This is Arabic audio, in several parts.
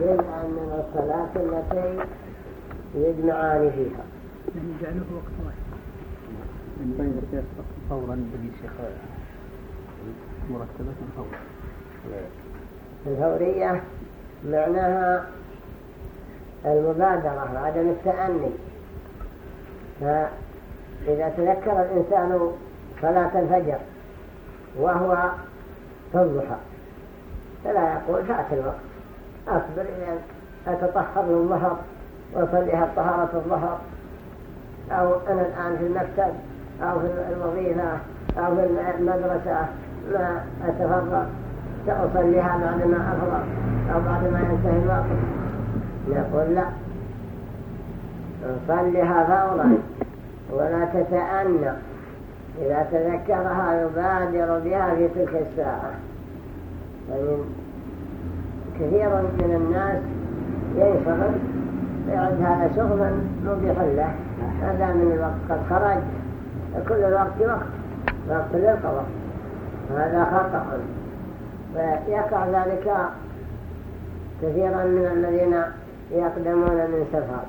جزءا من الصلاة التي يجمعان فيها يعني جعله وقت واحد طيب فورا بني شيخ مرتبة فورا الفورية معناها المبادرة وعدم التأني فإذا تذكر الإنسان صلاة الفجر وهو في الضحى فلا يقول فات الوقت. أصبر إلى أتطهر للظهر وأصليها طهارة الظهر. أو أنا الآن في المكتب أو في الوظيفة أو في المدرسة ما أتفرغ. سأصليها بعدما أفرغ أو بعدما ينتهي الوقت. نقول لا. صلها فورا. ولا تتأنى إذا تذكرها يبادر بها في تلك الساعة. فمن كثير من الناس ينشغل ويعد هذا شغلا مبيحا له. هذا من الوقت قد خرج كل الوقت وقت وقت للقضاء. هذا خطأ. فيقع ذلك كثيرا من الذين يقدمون من سفر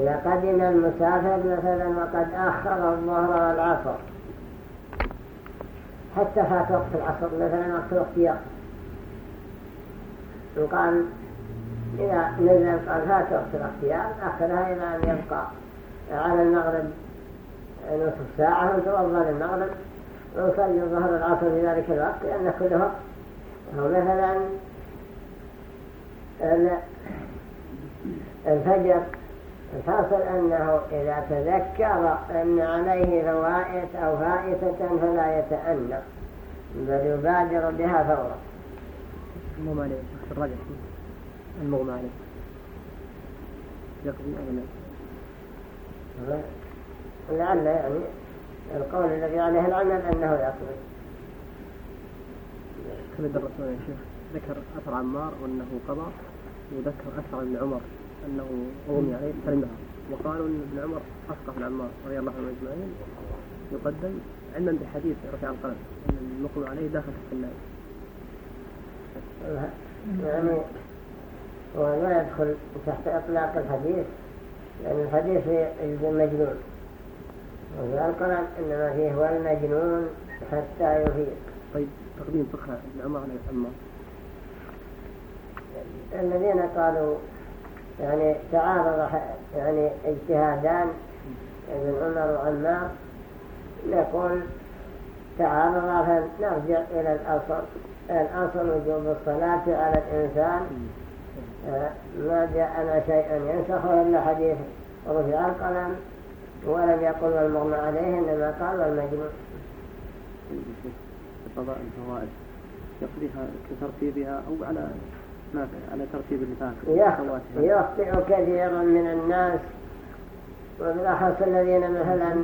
إذا قدم المسافر مثلا وقد أخر الظهر والعصر حتى فات وقت العصر مثلا وقت الاختيار وقال إذا نزل قال فات وقت الاختيار أخرها إلى أن يبقى. على المغرب نصف ساعة وتوضى للمغرب ويصلي الظهر العصر في ذلك الوقت لأن أو مثلا الفجر الحاصل أنه إذا تذكر أن عليه فوائت أو فائتة فلا يتأنى بل يبادر بها فورا. الرجل المغمى عليه. يقضي أو لا لعل يعني القول الذي عليه العمل أنه يقضي. كما درسنا يا شيخ ذكر أثر عمار وأنه قضى وذكر أثر ابن عمر أنه أغمي عليه سلمها وقالوا أن ابن عمر أسقف عمار رضي الله عنه أجمعين. يقدم علما بحديث رفع القلم أن المقم عليه داخل في النار. يعني هو لا يدخل تحت إطلاق الحديث لأن الحديث في المجنون. وفي القرآن إنما فيه هو المجنون حتى يفيق. طيب تقديم عمر عليه عمار الذين قالوا يعني تعارض يعني اجتهادان ابن عمر وعمار نقول تعارض فنرجع إلى الأصل الأصل وجوب الصلاة على الإنسان آه، ما جاءنا شيئا ينسخه إلا حديث رفع القلم ولم يقل المغمى عليه إنما قال المجنون. قضاء الفوائد يقضيها كترتيبها أو على ما على ترتيب النفاق يخطئ كثير من الناس وبالأخص الذين مثلا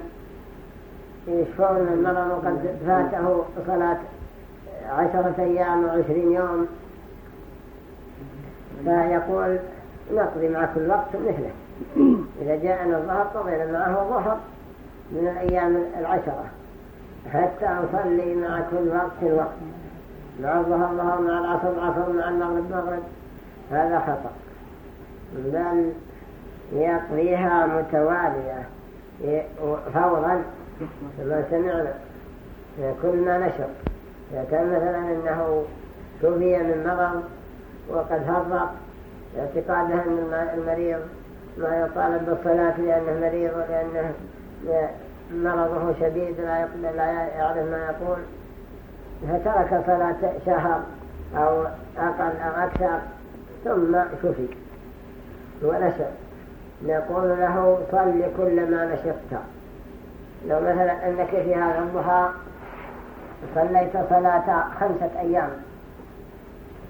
يشفون من مرض وقد فاته صلاة عشرة أيام وعشرين يوم. فيقول نقضي مع كل وقت مثله. إذا جاءنا الظهر قضينا معه الظهر من الأيام العشرة حتى نصلي مع كل وقت وقت. مع الظهر ظهر مع العصر العصر مع المغرب مغرب. هذا خطأ. بل يقضيها متوالية. فورا. كما سمعنا كل ما نشر. كان مثلا أنه شفي من مرض وقد فرق اعتقاده أن المريض ما يطالب بالصلاة لأنه مريض ولأنه مرضه شديد لا, يقدر لا يعرف ما يقول. فترك صلاة شهر أو أقل أو أكثر ثم شفي ونشر نقول له صل كل ما نشطت. لو مثلا أنك في هذا الضحى صليت صلاة خمسة أيام.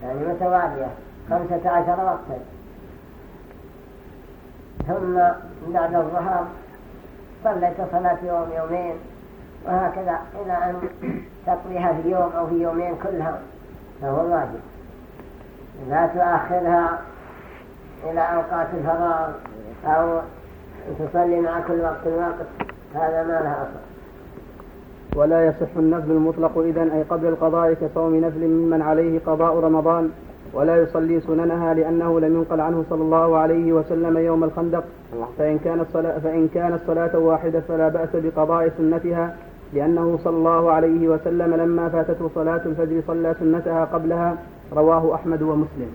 يعني متوالية خمسة عشر وقتا. ثم بعد الظهر صليت صلاة يوم يومين وهكذا إلى أن تقضيها في يوم أو في يومين كلها. فهو الواجب لا تؤخرها إلى أوقات الفراغ أو تصلي مع كل وقت وقت هذا ما لها أصل. ولا يصح النفل المطلق إذن أي قبل القضاء كصوم نفل ممن عليه قضاء رمضان. ولا يصلي سننها لأنه لم ينقل عنه صلى الله عليه وسلم يوم الخندق. فإن كانت الصلاة فإن كانت الصلاة واحدة فلا بأس بقضاء سنتها لأنه صلى الله عليه وسلم لما فاتته صلاة الفجر صلى سنتها قبلها. رواه أحمد ومسلم.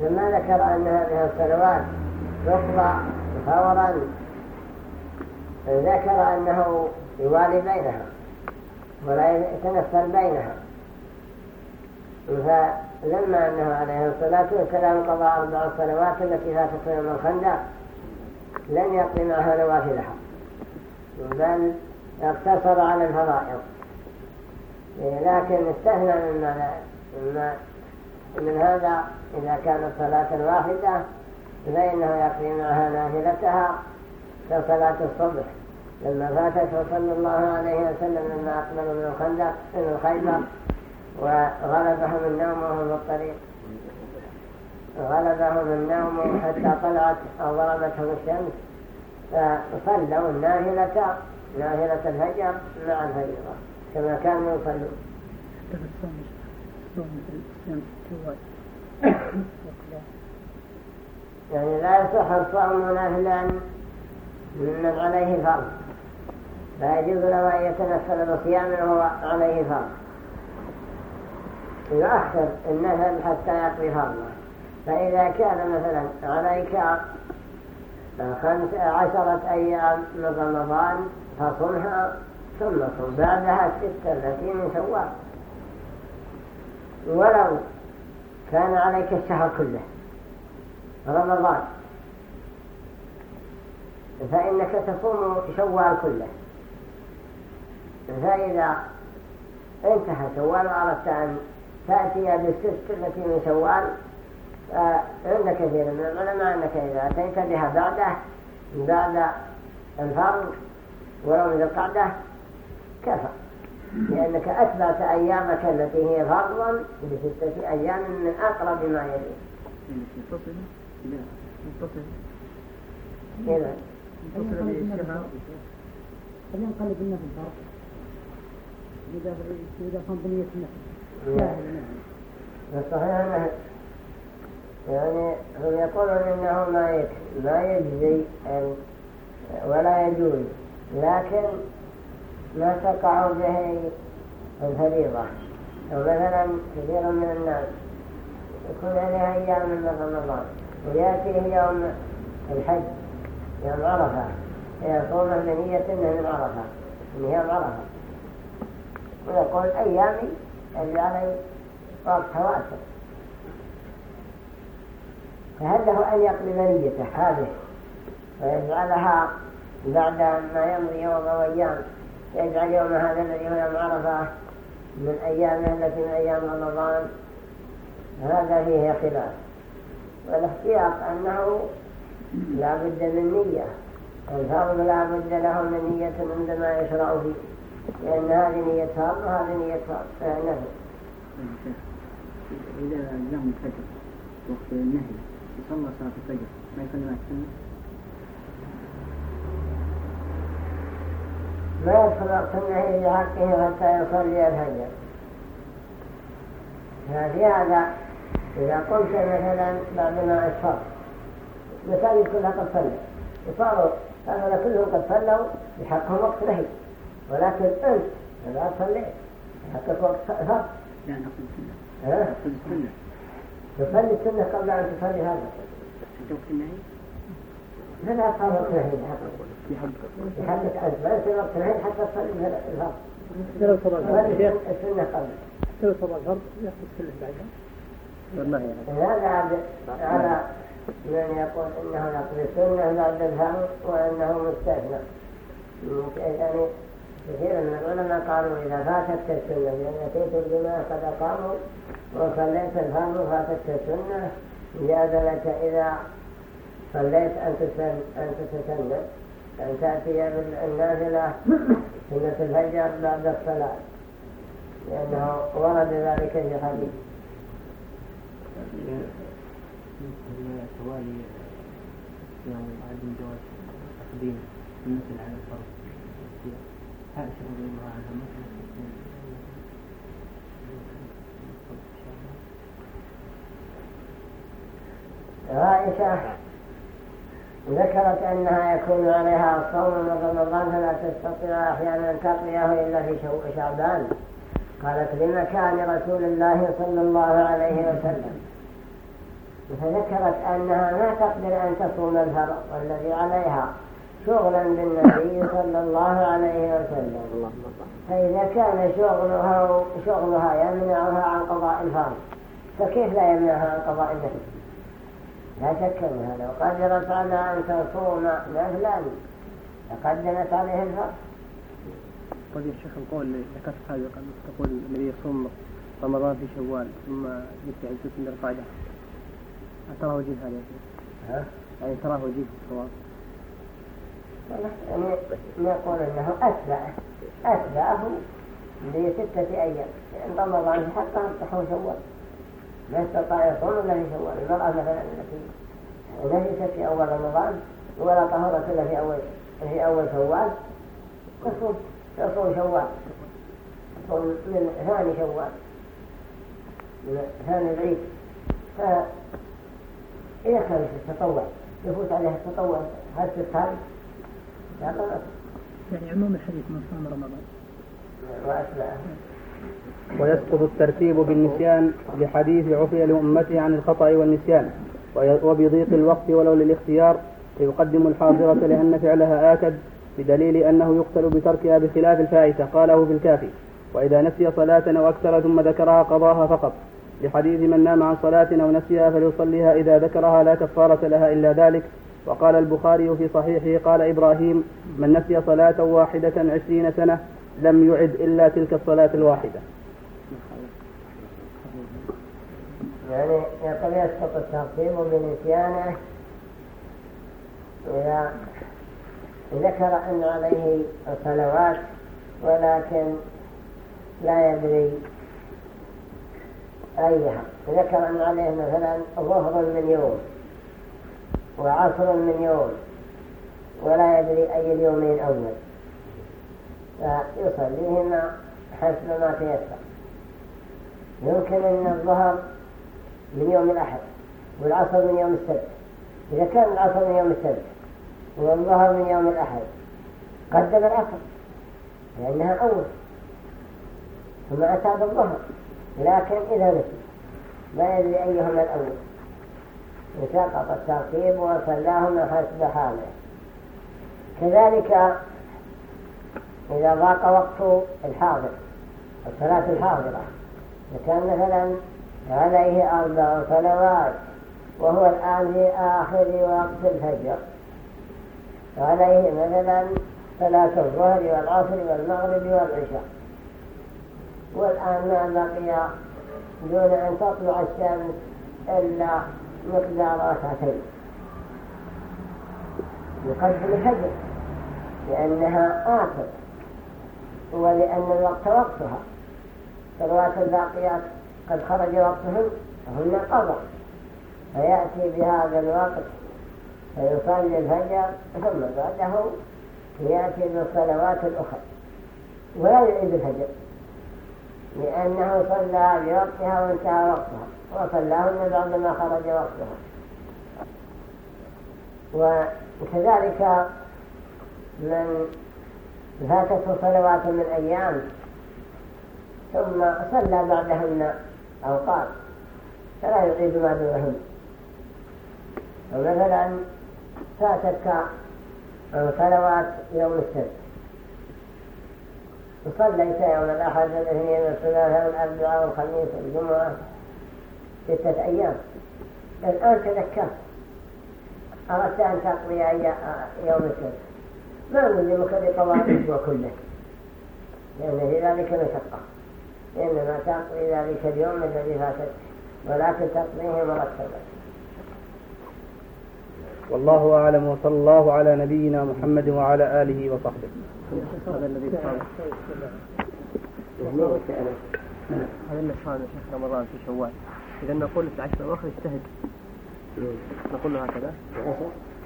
لما ذكر أن هذه الصلوات تقضى فورا ذكر أنه يوالي بينها ولا يتنفل بينها. فلما أنه عليه الصلاة والسلام قضى أربع الصلوات التي فاتت يوم الخندق لم يقضي معها نوافلها بل اقتصر على الفرائض. لكن استثنى مما مما من هذا إذا كانت صلاة واحدة فإنه يقضي معها نافلتها كصلاة الصبح لما فاتته صلى الله عليه وسلم لما أقبلوا من الخندق من الخيبر وغلبهم النوم وهم في الطريق. غلبهم النوم حتى طلعت أو ضربتهم الشمس. فصلوا النافلة نافلة الفجر مع الفجر كما كانوا يصلون. يعني لا يصح الصوم نافلا من عليه فرض. لا يجوز له أن يتنفل بصيام وهو عليه فرض. يؤخر النفل حتى يقضي فرضه. فإذا كان مثلا عليك خمس عشرة أيام من رمضان فصمها ثم صم. بعدها ستة التي من شوال. ولو كان عليك الشهر كله. رمضان. فإنك تصوم شوال كله. فإذا انتهى شوال وأردت أن تأتي بالست التي من شوال عند كثير من العلماء أنك إذا أتيت بها بعده بعد الفرض ولو من القعدة كفى. لأنك أتبعت أيامك التي هي فرضا بستة أيام من أقرب ما يلي متصل. متصل. خلينا نقلب النفس الفرق إذا إذا كان بنية النفس الصحيح أنه يعني هم يقولون إنه ما ما يجزي ولا يجوز لكن ما تقع به الفريضة أو مثلا كثير من الناس يكون عليها أيام من رمضان ويأتيه يوم الحج يوم عرفة فيصومه بنية أنه من عرفة من يوم عرفة ويقول أيامي اللي علي وقت واسع فهل له أن يقلب نيته هذه؟ ويجعلها بعد ما يمضي يوم وأيام. يجعل يوم هذا الذي هو يوم عرفة من أيامه التي من أيام رمضان. هذا فيه خلاف. والاحتياط أنه لا بد من نية. الفرض لا بد له من نية عندما يشرع فيه لأن هذه نية فرض وهذه نية نفي إذا جاء الفجر وقت النهي يصلى صلاة الفجر ما يصلي مع السنة؟ ما يدخل وقت النهي بحقه حتى يصلي الفجر. ففي هذا إذا قلت مثلا بعد ما أشفر مساجد كلها قد صلت وصاروا هذا كلهم قد صلوا بحقهم وقت نهي. ولكن أنت لا صليت حقك وقت فرض لا نقصد السنة. نقصد السنة. تصلي السنة قبل أن تصلي هذا. أنت وقت النهي؟ لا صار وقت نهي. بحقك أنت ما يصير وقت نهي حتى تصلي. الفرض لو صلى الفرض السنة قبل. لو صلى الفرض يأخذ كله بعدها هذا على من يقول إنه يقضي السنة بعد الفرض وإنه مستثنى. يعني كثير من العلماء قالوا إذا فاتت السنة لأن أتيت الجماعه قد اقاموا وصليت الفرض فاتت السنة جاز لك إذا صليت أن تتسنى أن تأتي بالنافلة سنة الفجر بعد الصلاة لأنه ورد ذلك في حديث. توالي يعني عدم جواز تقديم المثل على الفرض عائشة رضي الله عنها مثل عائشة ذكرت أنها يكون عليها صوم من رمضان فلا تستطيع أحيانا أن تقضيه إلا في شعبان. قالت لمكان رسول الله صلى الله عليه وسلم؟ فذكرت أنها ما تقدر أن تصوم الفرض والذي عليها شغلا بالنبي صلى الله عليه وسلم. فإذا كان شغلها, شغلها يمنعها عن قضاء الفرض فكيف لا يمنعها عن قضاء النفس لا شك أنها لو قدرت على أن تصوم نفلا لقدمت عليه الفرض. طيب يا شيخ القول اللي ذكرت سابقا تقول النبي يصوم رمضان في شوال ثم ست من القاعدة ترى وجيه هذا شيخ؟ يعني تراه وجيه في الصواب. يعني نقول إنه أتبع اتبعه بستة أيام. لأن رمضان في حقه صحو شوال ما استطاع يصوم الا في شوال المرأة مثلا التي نجست في أول رمضان ولا طهرت إلا في أول في أول شوال تصوم تصوم شوال. تصوم من ثاني شوال من ثاني العيد. في التطوع. يفوت عليها التطوع هل تسهل؟ لا يعني عموم الحديث من صام رمضان. وأتبعه ويسقط الترتيب بالنسيان لحديث عفي لأمته عن الخطأ والنسيان وبضيق الوقت ولو للاختيار فيقدم الحاضرة لأن فعلها آكد بدليل أنه يقتل بتركها بخلاف الفائتة قاله في الكافي وإذا نسي صلاة أو أكثر ثم ذكرها قضاها فقط. لحديث من نام عن صلاة أو نسيها فليصليها إذا ذكرها لا كفارة لها إلا ذلك. وقال البخاري في صحيحه قال إبراهيم من نسي صلاة واحدة عشرين سنة لم يعد إلا تلك الصلاة الواحدة. يعني يقول يسقط الترتيب بنسيانه إذا ذكر أن عليه صلوات ولكن لا يدري أيها ذكر عليه مثلا ظهر من يوم وعصر من يوم ولا يدري أي اليومين أول فيصليهما حسب ما تيسر. يمكن أن الظهر من يوم الأحد والعصر من يوم السبت. إذا كان العصر من يوم السبت والظهر من يوم الأحد قدم العصر لأنها أول. ثم أتى بالظهر. لكن إذا نسي لا يدري أيهما الأول وسقط الترتيب وصلاهما حسب حاله كذلك إذا ضاق وقت الحاضر الصلاة الحاضرة. وكان مثلا عليه أربع صلوات وهو الآن في آخر وقت الفجر. عليه مثلا صلاة الظهر والعصر والمغرب والعشاء. والآن ما بقي دون أن تطلع الشمس إلا مقدار ركعتين يقدم الفجر لأنها آخر ولأن الوقت وقتها. صلوات الباقيات قد خرج وقتهم فهن قضى. فيأتي بهذا الوقت فيصلي الفجر ثم بعده يأتي بالصلوات الأخرى. ولا يعيد الفجر. لأنه صلى بوقتها وانتهى وقتها وصلاهن بعدما خرج وقتها. وكذلك من فاتته صلوات من أيام ثم صلى بعدهن أوقات فلا يعيد ما دونهن. ومثلا فاتتك صلوات يوم السبت. وصليت يوم الأحد والاثنين والثلاثاء والأربعاء والخميس والجمعة ستة أيام الآن تذكرت أردت أن تقضي يوم السبت ما نلزمك بقضاء الأسبوع كله لأن في ذلك مشقة إنما تقضي ذلك اليوم الذي فاتك ولكن تقضيه مرتبا والله أعلم وصلى الله على نبينا محمد وعلى آله وصحبه. هذا الذي صار هذا اللي صار شهر رمضان في شوال إذا نقول في العشر الأواخر اجتهد نقول له هكذا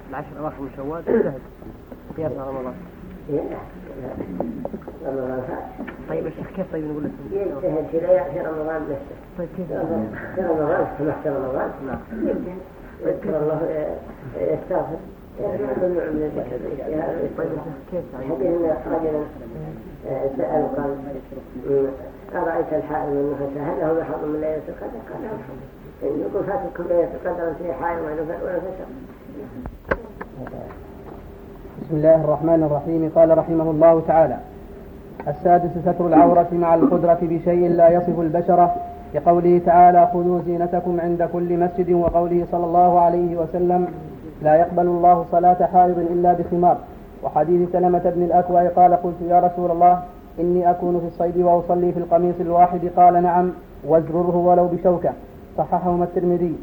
العشر الأواخر من شوال اجتهد قياس على رمضان طيب الشيخ كيف طيب نقول لك يجتهد في ليالي رمضان نفسه طيب كيف في رمضان سمحت رمضان نعم يذكر الله يستغفر يعني ممنوع من الذكر كيف حديث رجل سأل قال أرأيت الحائل نفسه هل له محظ من ليلة القدر؟ قال إن يقول فاتكم ليلة القدر في حائل ونفسه بسم الله الرحمن الرحيم قال رحمه الله تعالى السادس ستر العورة مع القدرة بشيء لا يصف البشرة لقوله تعالى خذوا زينتكم عند كل مسجد وقوله صلى الله عليه وسلم لا يقبل الله صلاة حائض إلا بخمار. وحديث سلمة بن الأكوع قال قلت يا رسول الله إني أكون في الصيد وأصلي في القميص الواحد. قال نعم وازرره ولو بشوكة. صححهما الترمذي.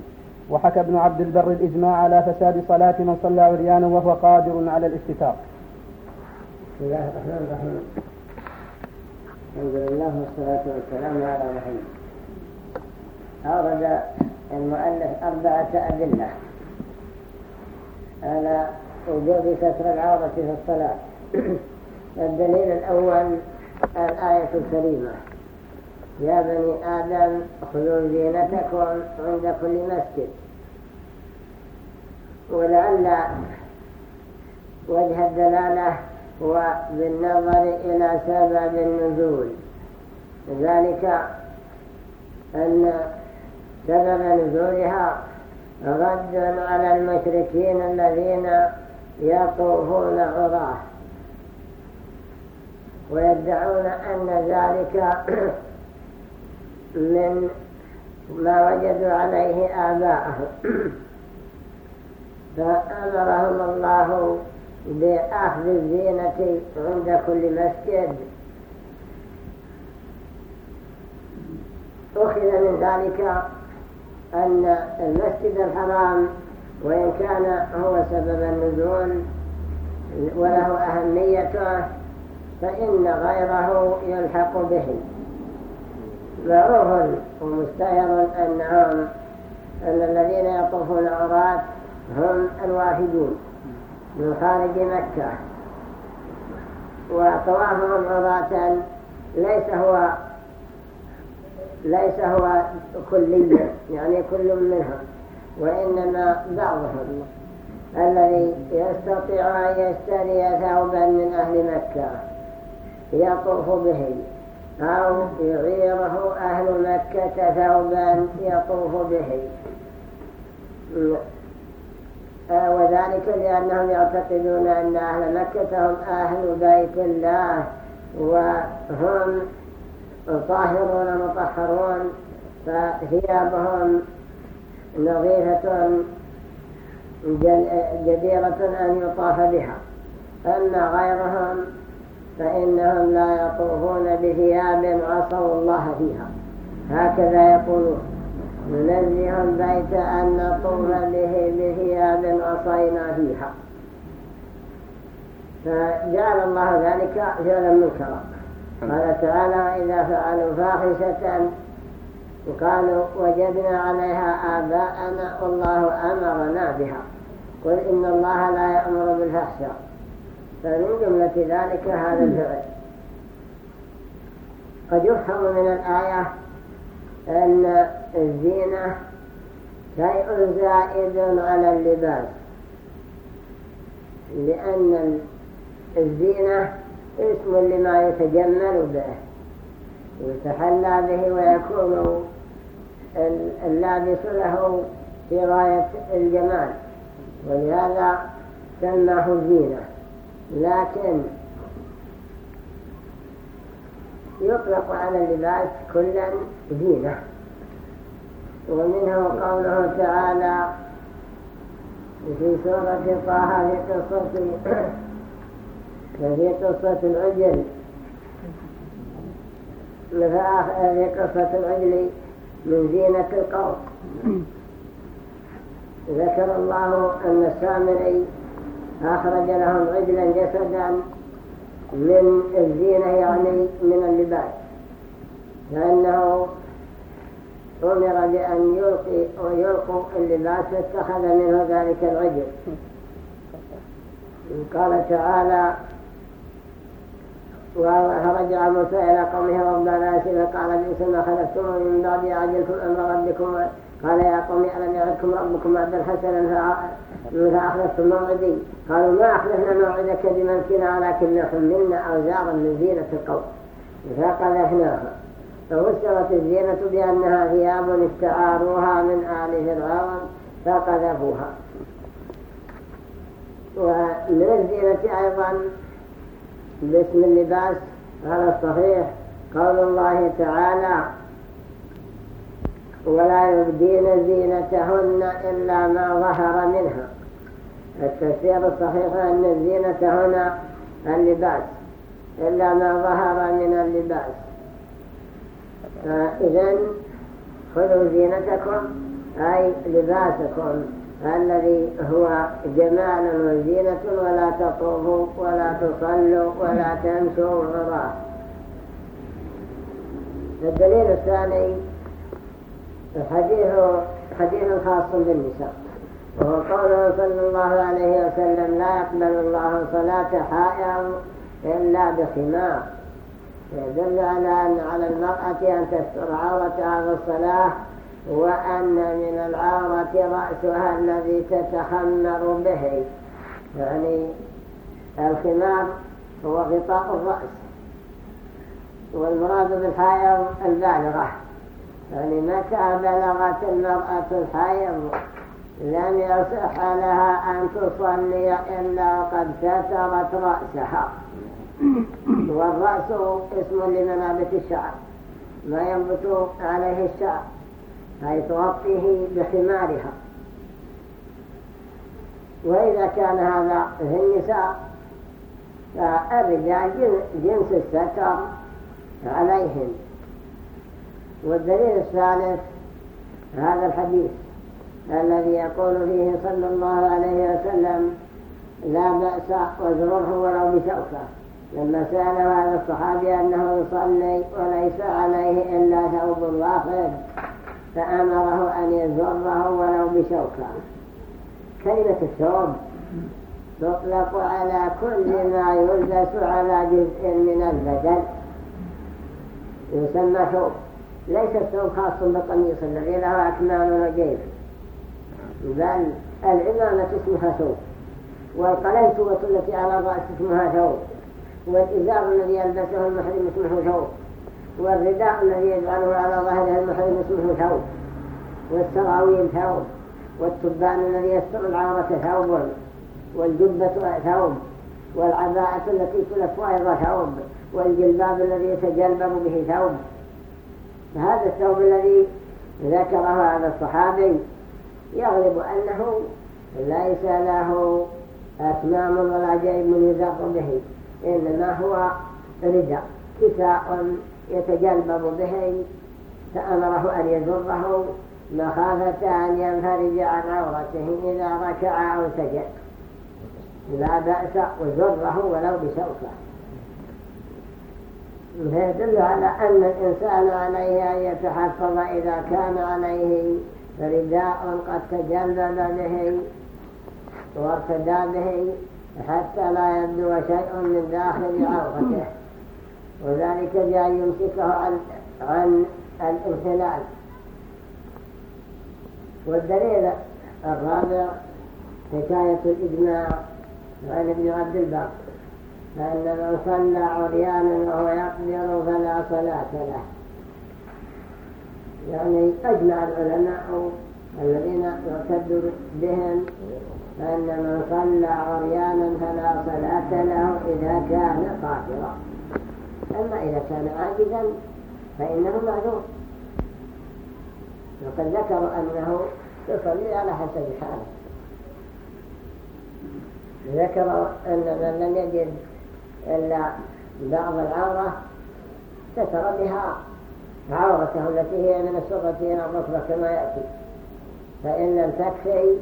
وحكى ابن عبد البر الإجماع على فساد صلاة من صلى عريانا وهو قادر على الاستتار. بسم الله الرحمن الرحيم. الحمد لله والصلاة والسلام على محمد. أورد المؤلف أربعة أدلة. على وجوب ستر العورة في الصلاة. الدليل الأول الآية الكريمة. يا بني آدم خذوا زينتكم عند كل مسجد. ولعل وجه الدلالة هو بالنظر إلى سبب النزول. ذلك أن سبب نزولها رد على المشركين الذين يطوفون عراة ويدعون أن ذلك من ما وجدوا عليه آباءهم. فأمرهم الله بأخذ الزينة عند كل مسجد. أخذ من ذلك أن المسجد الحرام وإن كان هو سبب النزول وله أهميته فإن غيره يلحق به. معروف ومستهر أنهم أن الذين يطوفون عرات هم الوافدون من خارج مكة. وطوافهم عراة ليس هو ليس هو كليا يعني كل منهم وإنما بعضهم الذي يستطيع أن يشتري ثوبا من أهل مكة يطوف به أو يعيره أهل مكة ثوبا يطوف به وذلك لأنهم يعتقدون أن أهل مكة هم أهل بيت الله وهم طاهرون مطهرون فثيابهم نظيفة جديرة أن يطاف بها. أما غيرهم فإنهم لا يطوفون بثياب عصوا الله فيها. هكذا يقولون. ننزه البيت أن نطوف به بثياب عصينا فيها. فجعل الله ذلك فعلا منكرا. قال تعالى إذا فعلوا فاحشة وقالوا وجدنا عليها آباءنا والله أمرنا بها. قل إن الله لا يأمر بالفحشاء فمن جملة ذلك هذا الفعل. قد يفهم من الآية أن الزينة شيء زائد على اللباس. لأن الزينة اسم لما يتجمل به. يتحلى به ويكون اللابس له في غاية الجمال. ولهذا سماه زينة. لكن يطلق على اللباس كلا زينة. ومنه قوله تعالى في سورة طه في قصة في قصة العجل. في قصة العجل من زينة القوم. ذكر الله أن السامري أخرج لهم عجلا جسدا من الزينة يعني من اللباس. فإنه أمر بأن يلقي ويلقوا اللباس فاتخذ منه ذلك العجل. قال تعالى فرجع موسى إلى قومه ربنا آتنا قال بئس ما خلفتم من بعد عجلتم أمر ربكم. قال يا قوم ألم يعدكم ربكم وعدا حسنا فأخلفتم موعدي. قالوا ما أخلفنا موعدك بملكنا ولكن حملنا أوزارا من زينة القوم. فقذفناها. فوسرت الزينة بأنها ثياب استعاروها من آل فرعون فقذفوها. ومن الزينة أيضا باسم اللباس على الصحيح قول الله تعالى ولا يبدين زينتهن إلا ما ظهر منها. التفسير الصحيح أن الزينة هنا اللباس إلا ما ظهر من اللباس. إذن خذوا زينتكم أي لباسكم. الذي هو جمال وزينة ولا تطوفوا ولا تصلوا ولا تمشوا غراه الدليل الثاني حديث حديث خاص بالنساء. وهو قوله صلى الله عليه وسلم لا يقبل الله صلاة حائض إلا بخمار. يدل على أن على المرأة أن تستر عورتها في الصلاة وأن من العورة رأسها الذي تتخمر به. يعني الخمار هو غطاء الرأس. والمراد بالحائض البالغة. يعني متى بلغت المرأة الحائض؟ لم يصح لها أن تصلي إلا وقد سترت رأسها. والرأس اسم لمنابت الشعر. ما ينبت عليه الشعر. أي تغطيه بخمارها. وإذا كان هذا في النساء فالرجال جنس الستر عليهم. والدليل الثالث هذا الحديث الذي يقول فيه صلى الله عليه وسلم لا بأس وزره ولو بشوكة. لما سأله هذا الصحابي أنه يصلي وليس عليه إلا ثوب واحد. فأمره أن يزره ولو بشوكة. كلمة الثوب تطلق على كل ما يلبس على جزء من البدن. يسمى ثوب ليس الثوب خاص بالقميص الذي له أكمام وجيب. بل العمامة اسمها ثوب والقلنسوة التي على الرأس اسمها ثوب والإزار الذي يلبسه المحرم اسمه ثوب والرداء الذي يجعله على ظهره المحرم اسمه ثوب والسراويل ثوب والتبان الذي يستر العورة ثوب والجبة ثوب والعباءة التي تلف أيضا ثوب والجلباب الذي يتجلبب به ثوب. هذا الثوب الذي ذكره هذا الصحابي يغلب أنه ليس له أكمام ولا جيب يزاق به إنما هو رداء كساء يتجلبب به فأمره أن يزره مخافة أن ينفرج عن عورته إذا ركع أو سجد. لا بأس وزره ولو بشوكة. فيدل على أن الإنسان عليه أن يتحفظ إذا كان عليه رداء قد تجلد به وارتدى به حتى لا يبدو شيء من داخل عورته. وذلك بأن يمسكه عن, عن الانحلال والدليل الرابع حكاية الإجماع عن ابن عبد البر فأن من صلى عريانا وهو يقدر فلا صلاة له. يعني أجمع العلماء الذين يعتد بهم فأن من صلى عريانا فلا صلاة له إذا كان قادرا. أما إذا كان عاجزا فإنه معذور. وقد ذكروا أنه يصلي على حسب حاله. ذكروا أن من لم يجد إلا بعض العورة ستر بها عورته التي هي من السرة إلى الركبة كما يأتي. فإن لم تكفي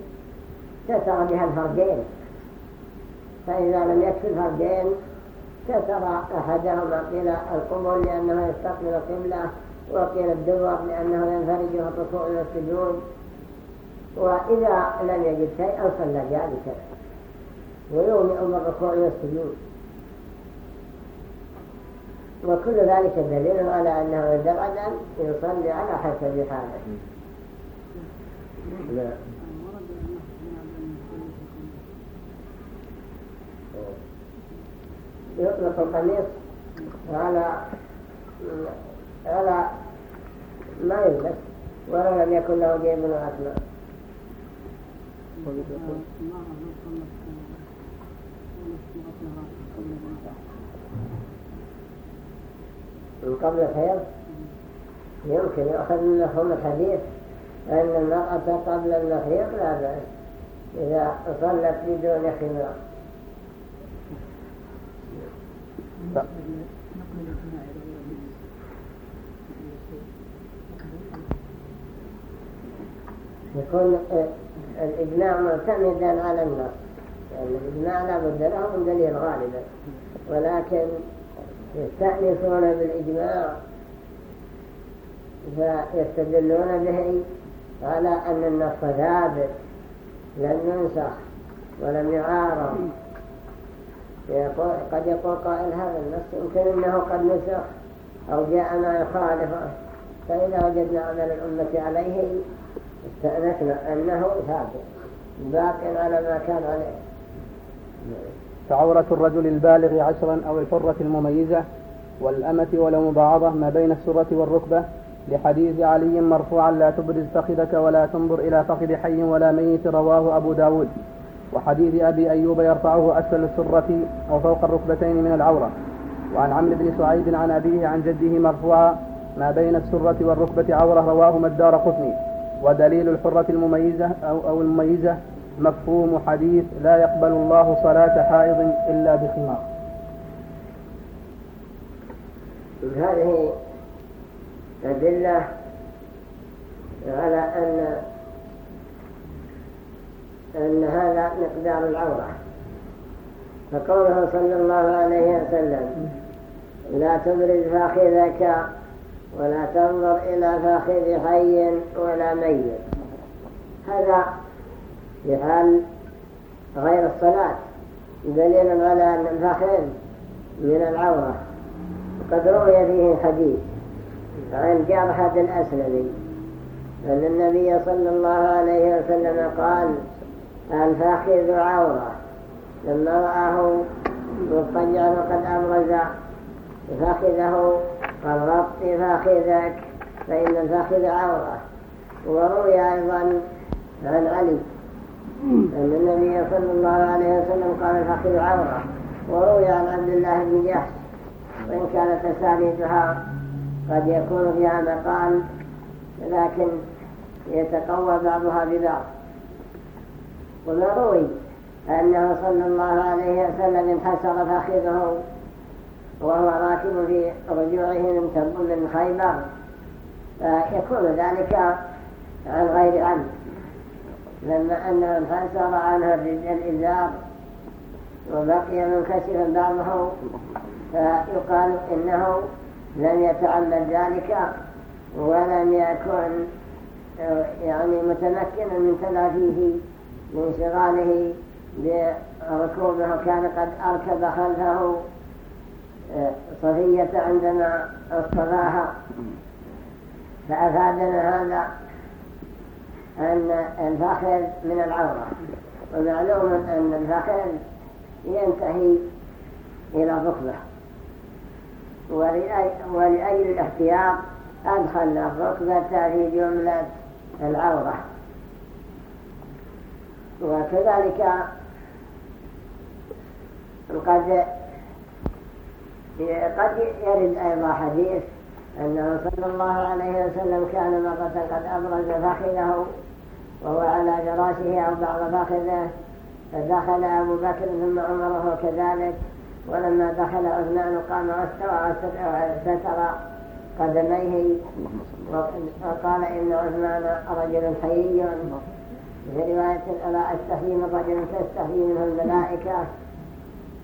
ستر بها الفرجين. فإذا لم يكفي الفرجين ستر أحدهما إلى القبول لأنه يستقبل القبلة وقيل الدور لأنه ينفرج الركوع والسجود وإذا لم يجد شيئا صلى جالسا ويومئ بالركوع والسجود وكل ذلك دليل على أنه أن يصلي على حسب حاله لا يطلق القميص على على ما يلبس ولو لم يكن له جيب وأكمام من قبل الحيض يمكن يؤخذ من مفهوم الحديث أن المرأة قبل المحيض لا بأس إذا صلت بدون خمار. يكون الإجماع معتمدا على النص يعني الإجماع لا بد له من دليل غالبا. ولكن يستأنسون بالإجماع فيستدلون به على أن النص ثابت لم ينسخ ولم يعارض. قد يقول قائل هذا النص يمكن أنه قد نسخ أو جاء ما يخالفه فإذا وجدنا عمل الأمة عليه استأنسنا أنه ثابت. باق على ما كان عليه. فعورة الرجل البالغ عشرا أو الحرة المميزة والأمة ولو مبعضة ما بين السرة والركبة لحديث علي مرفوعا لا تبرز فخذك ولا تنظر إلى فخذ حي ولا ميت رواه أبو داود. وحديث أبي أيوب يرفعه أسفل السرة أو فوق الركبتين من العورة. وعن عمرو بن سعيد عن أبيه عن جده مرفوعا ما بين السرة والركبة عورة رواه مدار قطني. ودليل الحرة المميزة أو, أو المميزة مفهوم حديث لا يقبل الله صلاة حائض إلا بخمار. هذه أدلة على أن أن هذا مقدار العورة. فقوله صلى الله عليه وسلم لا تبرز فاخذك ولا تنظر إلى فاخذ حي ولا ميت. هذا في حال غير الصلاة دليل على أن الفاخذ من العورة. وقد روي فيه حديث عن جرحة الأسلمي أن النبي صلى الله عليه وسلم قال الفاخذ عورة. لما رآه مضطجعا وقد أبرز فاخذه قال غطي فاخذك فإن الفاخذ عورة. وروي أيضا عن علي. أن النبي صلى الله عليه وسلم قال الفاخذ عورة. وروي عن عبد الله بن جحش وإن كانت أسانيدها قد يكون فيها مقال لكن يتقوى بعضها ببعض. وما روي أنه صلى الله عليه وسلم انحسر فاخذه وهو راكب في رجوعه من من خيبر. فيكون ذلك عن غير عمد لما أنه انحسر عنه الإزار وبقي منكشفا بعضه فيقال إنه لم يتعمد ذلك ولم يكن يعني متمكنا من تلافيه. من شغاله بركوبه كان قد أركب خلفه صفية عندما اصطفاها. فأفادنا هذا أن الفخذ من العورة. ومعلوم أن الفخذ ينتهي إلى الركبة ولأجل الاحتياط أدخلنا الركبة في جملة العورة. وكذلك قد قد يرد أيضا حديث أنه صلى الله عليه وسلم كان مرة قد أبرز فخذه وهو على فراشه أو بعض فخذه فدخل أبو بكر ثم عمره كذلك. ولما دخل عثمان قام واستوى وستر قدميه وقال إن عثمان رجل حيي في رواية ألا أستحيي من رجل تستحيي منه الملائكة.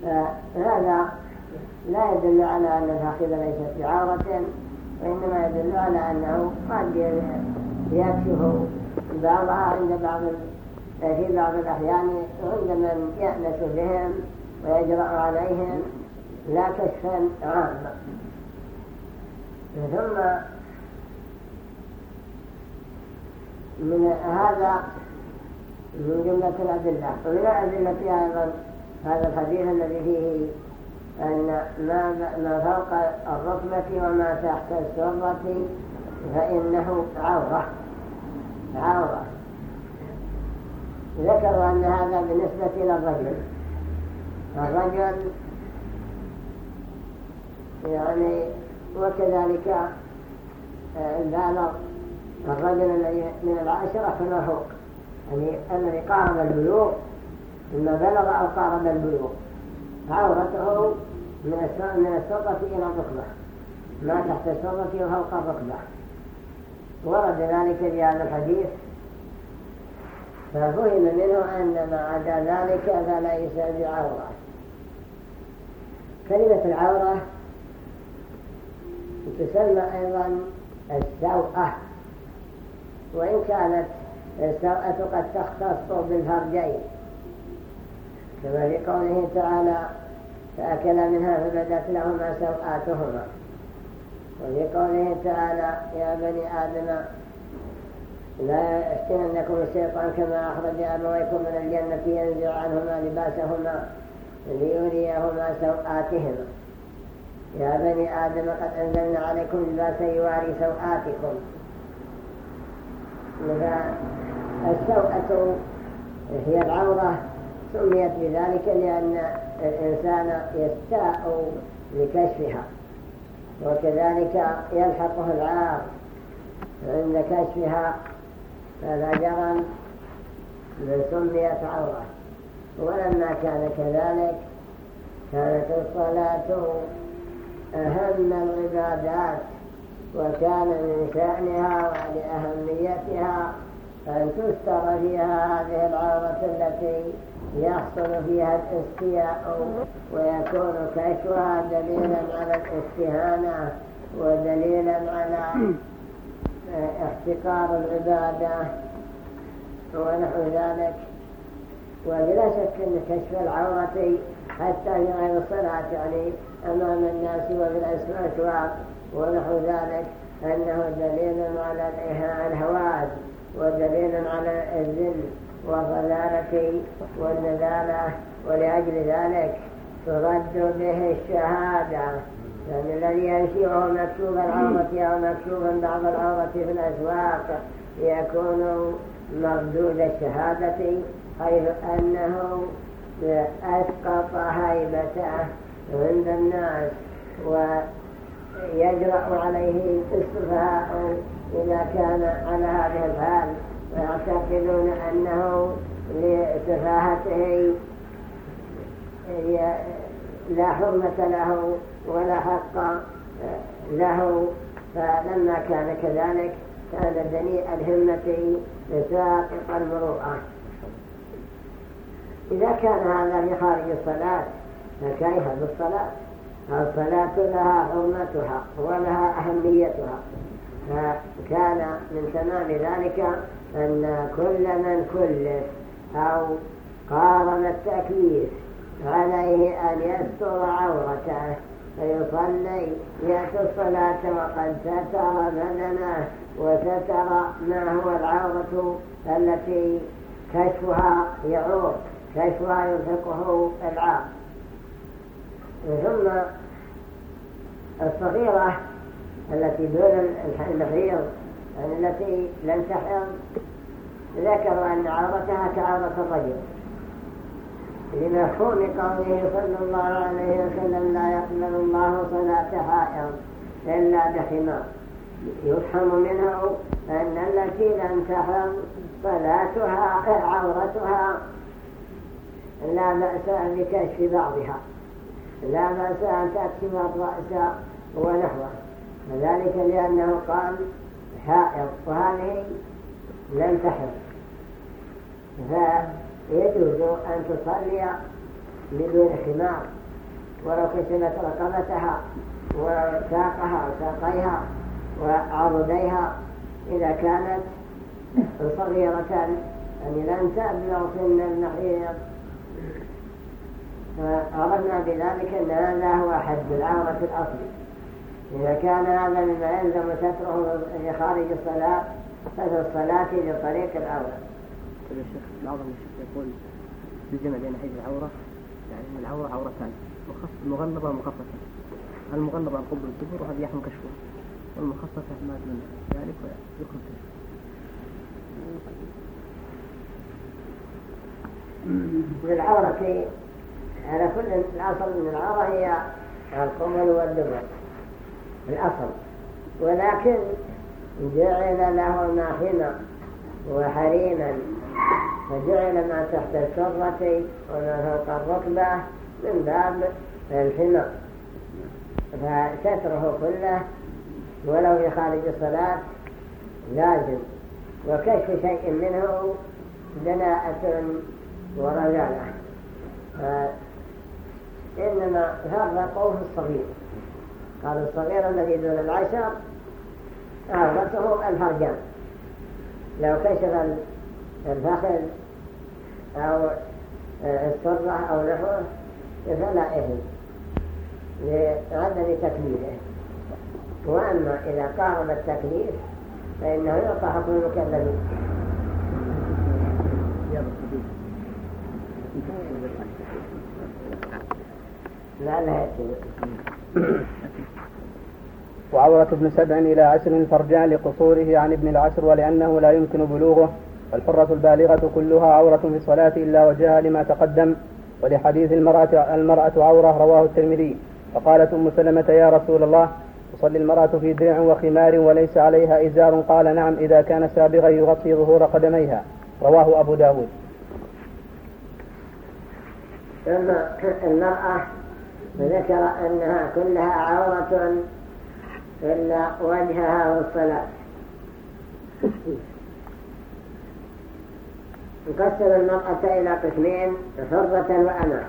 فهذا لا يدل على أن الفاخذة ليست بعورة وإنما يدل على أنه قد يكشف بعضها عند بعض في بعض الأحيان عند من يأنس بهم ويجرأ عليهم لا كشفا عاما. ثم من هذا من جملة الأدلة. ومن الأدلة أيضا هذا الحديث الذي فيه أن ما, ما فوق الركبة وما تحت السرة فإنه عورة. عورة. ذكروا أن هذا بالنسبة إلى الرجل. يعني وكذلك البالغ الرجل الذي من العاشرة فما فوق يعني الذي قارب البلوغ إما بلغ أو قارب البلوغ عورته من السلطة إلى الركبة. ما تحت السلطة وفوق الركبة. ورد ذلك في هذا الحديث. ففهم منه أن ما عدا ذلك فليس بعورة كلمة العورة تسمى أيضا السوءة. وإن كانت السوءة قد تختص بالفرجين. كما في قوله تعالى فأكل منها فبدت لهما سوءاتهما وفي قوله تعالى يا بني آدم لا يحسننكم الشيطان كما أخرج أبويكم من الجنة ينزع عنهما لباسهما ليريهما سوءاتهما يا بني آدم قد أنزلنا عليكم لباسا يواري سوءاتكم السوءة هي العورة سميت بذلك لأن الإنسان يستاء لكشفها. وكذلك يلحقه العار. عند كشفها فلا جرم سميت عورة. ولما كان كذلك كانت الصلاة أهم العبادات. وكان من شأنها ولأهميتها أن تستر فيها هذه العورة التي يحصل فيها الاستياء ويكون كشفها دليلا على الاستهانة ودليلا على احتقار العبادة ونحو ذلك وبلا شك أن كشف العورة حتى في غير الصلاة يعني أمام الناس وفي الأسواق ونحو ذلك أنه دليل على الهواد ودليل على الذل والضلالة والنزالة ولأجل ذلك ترد به الشهادة. يعني الذي وهو مكتوب العورة أو مكتوب بعض العورة في الأسواق يكون مردود الشهادة حيث أنه أسقط هيبته عند الناس ويجرأ عليه السفهاء إذا كان على هذه الحال ويعتقدون أنه لسفاهته لا حرمة له ولا حق له فلما كان كذلك كان دنيء الهمة لساقط المروءة. إذا كان هذا في خارج الصلاة فكيف بالصلاة؟ الصلاة لها حرمتها ولها أهميتها. فكان من تمام ذلك أن كل من كلف أو قارن التأكيد عليه أن يستر عورته فيصلي يأتي الصلاة وقد ستر بدنه وستر ما هو العورة التي كشفها يعور كشفها يلحقه العار ثم الصغيرة التي دون يعني التي لم تحض ذكروا أن عورتها كعورة الرجل لمفهوم قوله صلى الله عليه وسلم لا يقبل الله صلاة حائض إلا بحمار يفهم منه أن التي لم تحض صلاتها عورتها لا بأس بكشف بعضها. لا بأس أن تكشف الرأس ونحوه وذلك لأنه قال حائض وهذه لم تحض. فيجوز أن تصلي بدون خمار ولو كشفت رقبتها وساقها وساقيها وعضديها. إذا كانت صغيرة يعني لم تبلغ سن المحيض فعرفنا بذلك أن هذا هو حد العورة الأصلي إذا كان هذا مما يلزم ستره في خارج الصلاة هذا الصلاة لطريق طيب الشيخ بعضهم الشيخ يقول الجمع بين حيث العورة يعني العورة عورتان مغلظة ومخففة المغلظة عن قبل الدبر وهذه يحرم كشفه والمخففة ما دون ذلك ويكون كشفه العورة على كل الأصل من العورة هي القبل والدبر الأصل. ولكن جعل له ما وحريما فجعل ما تحت السرة وما فوق الركبة من باب الحمى. فستره كله ولو في خارج الصلاة لازم. وكشف شيء منه دناءة ورجالة. إنما فرقوا في الصغير. قالوا الصغير الذي دون العشر عورته الفرجان لو كشف الفخذ أو السرة أو نحوه فلا إثم لعدم تكليفه. وأما إذا قارب التكليف فإنه يعطى حكم المكلفين لعلها وعورة ابن سبع إلى عشر فرجع لقصوره عن ابن العشر ولأنه لا يمكن بلوغه والحرة البالغة كلها عورة في الصلاة إلا وجهها لما تقدم ولحديث المرأة, المرأة عورة رواه الترمذي فقالت أم سلمة يا رسول الله تصلي المرأة في درع وخمار وليس عليها إزار قال نعم إذا كان سابغا يغطي ظهور قدميها رواه أبو داود. ثم المرأة ذكر أنها كلها عورة إلا وجهها والصلاة. قسم المرأة إلى قسمين حرة وأمة.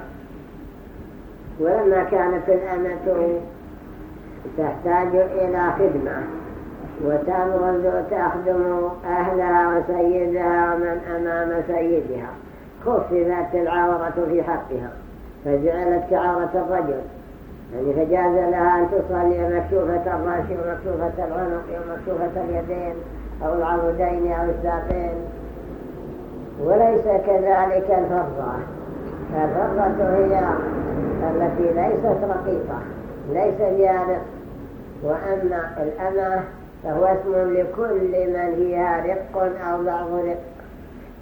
ولما كانت الأمة تحتاج إلى خدمة وتمرض تخدم أهلها وسيدها ومن أمام سيدها خففت العورة في حقها فجعلت كعورة الرجل. يعني فجاز لها أن تصلي مكتوفة الرأس ومكتوفة العنق ومكتوفة اليدين أو العضدين أو الساقين. وليس كذلك الفرضة. الفرضة هي التي ليست رقيقة ليس فيها رق. وأما الأمة فهو اسم لكل من فيها رق أو بعض رق.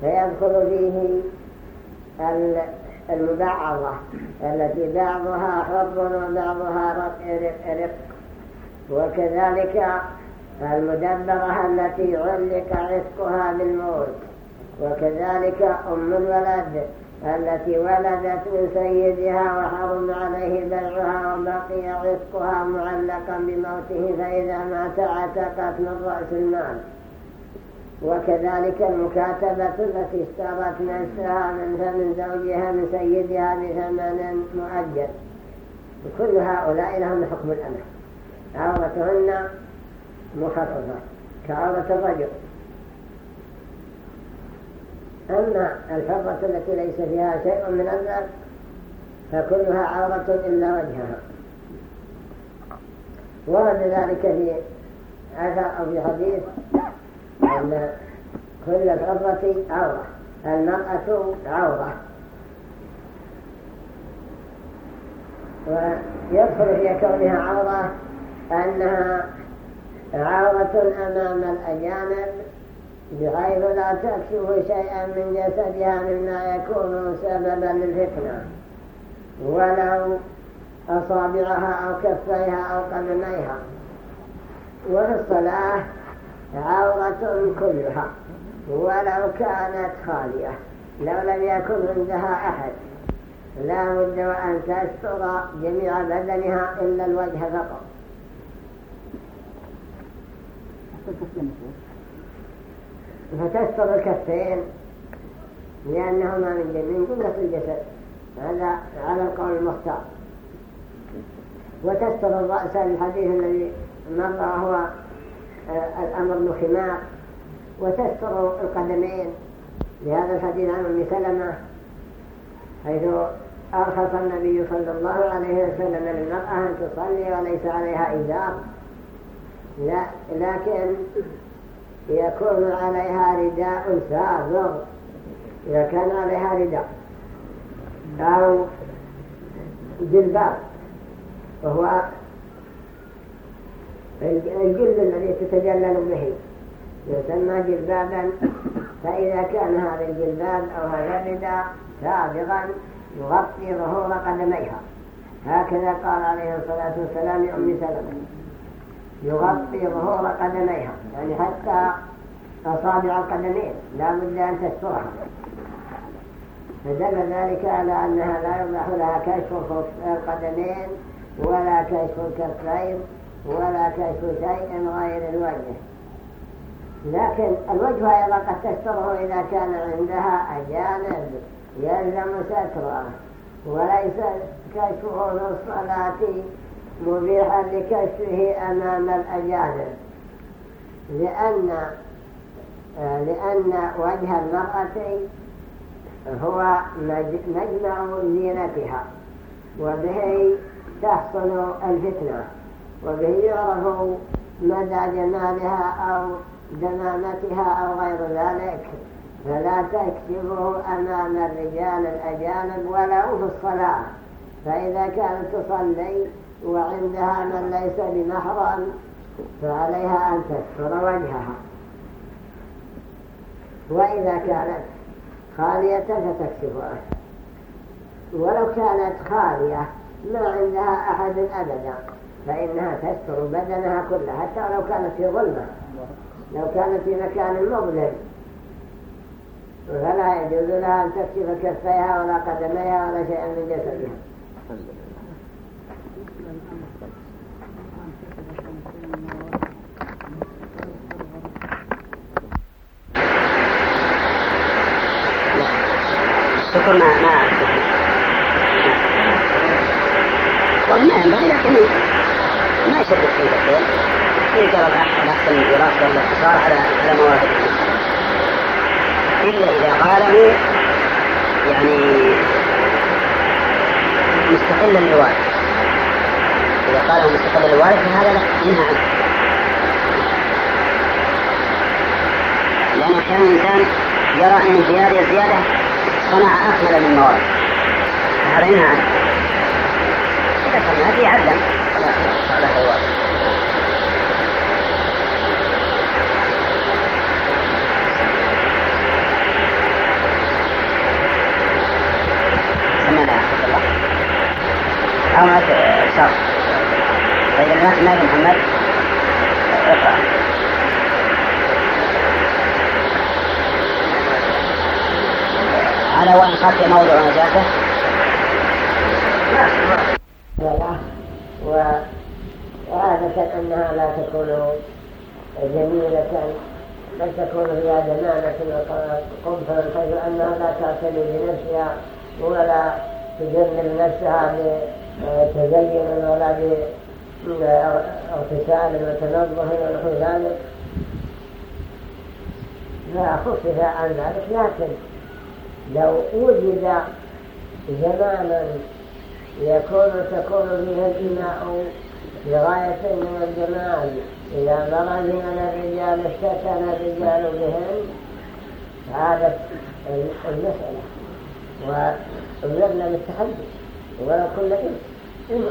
فيدخل فيه المبعضة التي بعضها حر وبعضها رق وكذلك المدبرة التي علق عتقها بالموت. وكذلك أم الولد التي ولدت من سيدها وحرم عليه بيعها وبقي عتقها معلقا بموته فإذا مات عتقت من رأس المال. وكذلك المكاتبة التي اشترت نفسها من فمن زوجها من سيدها بثمن مؤجل. كل هؤلاء لهم حكم الأمر. عورتهن مخففة كعورة الرجل. أما الحرة التي ليس فيها شيء من النار فكلها عورة إلا وجهها. ورد ذلك في أثر أو في حديث أن كل الحرة عورة. المرأة عورة. ويدخل في كونها عورة أنها عورة أمام الأجانب بحيث لا تكشف شيئا من جسدها مما يكون سببا للفتنة. ولو أصابعها أو كفيها أو قدميها. وفي الصلاة عورة كلها ولو كانت خالية لو لم يكن عندها أحد. لا بد وأن تستر جميع بدنها إلا الوجه فقط. فتستر الكفين لأنهما من من جملة الجسد. هذا على القول المختار. وتستر الرأس الحديث الذي مر آه، الأمر بن خمار وتستر القدمين. لهذا الحديث عن أم سلمة حيث أرخص النبي صلى الله عليه وسلم للمرأة أن تصلي وليس عليها إزار لا لكن يكون عليها رداء سابغ إذا كان عليها رداء أو جلباب وهو الجلد الذي تتجلل به. يسمى جلبابا فإذا كان هذا الجلباب أو هذا الرداء سابغا يغطي ظهور قدميها. هكذا قال عليه الصلاة والسلام لأم سلمة. يغطي ظهور قدميها. يعني حتى أصابع القدمين. لا بد أن تسترها. فدل ذلك على أنها لا يضح لها كشف القدمين ولا كشف الكفين ولا كشف شيء غير الوجه. لكن الوجه أيضا قد تستره إذا كان عندها أجانب يلزم ستره وليس كشفه في الصلاة مبيحا لكشفه أمام الأجانب. لأن لأن وجه المرأة هو مجمع زينتها وبه تحصل الفتنة. يعرف مدى جمالها أو دمامتها أو غير ذلك. فلا تكتبه أمام الرجال الأجانب ولو في الصلاة. فإذا كانت تصلي وعندها من ليس بمحرم فعليها أن تستر وجهها. وإذا كانت خالية فتكشفها ولو كانت خالية ما عندها أحد أبدا. فإنها تستر بدنها كلها حتى لو كانت في ظلمة لو كانت في مكان مظلم. فلا يجوز لها أن تكشف كفيها ولا قدميها ولا شيئا من جسدها. الشكر ما ما وما ينبغي لكن ما يشد فيه كثير يقرا الاحسن الدراسه والاختصار على على مواد الا إذا قاله يعني مستقلا للوالد اذا قاله مستقلا للوالد فهذا لا ينهى عنه لأن أحيانا الإنسان يرى أن هذه الزيادة صنع أكمل من مواد فهذا ينهى عنه إذا كان هذه عدلا على حيوان سمعنا الله هناك شرط طيب الناس ما محمد؟ اقرأ على وإن خفي موضع نجاسة. وعادة أنها لا تكون جميلة بل تكون فيها دمامة وقنفا حيث أنها لا تعتني بنفسها ولا تجمل نفسها بتزين ولا باغتسال وتنظف ونحو ذلك. فخفف عن ذلك لكن لو وجد زمانا يكون تكون فيه الإماء بغاية من الجمال إذا مر من الرجال اشتكن الرجال بهم هذا المسألة. وأمرنا بالتحدي ولو كل you.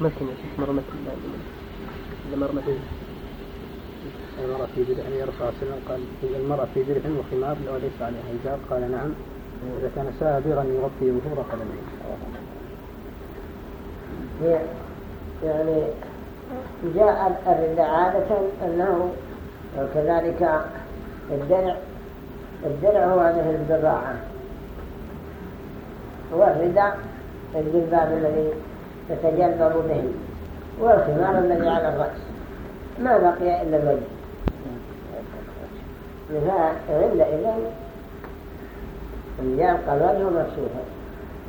متن يا شيخ مر متن لا مر متن المرأة في درع يرفع سلم قال المرأة في درع وخمار وليس عليها حجاب قال نعم. إذا كان سابرا يغطي ظهور قدميه. يعني جاء الرداء عادة أنه وكذلك الدرع الدرع هو مثل البضاعة والرداء الجلباب الذي تتجلب به والخمار الذي على الرأس. ما بقي إلا الوجه. فعندئذ يبقى الوجه مكشوفا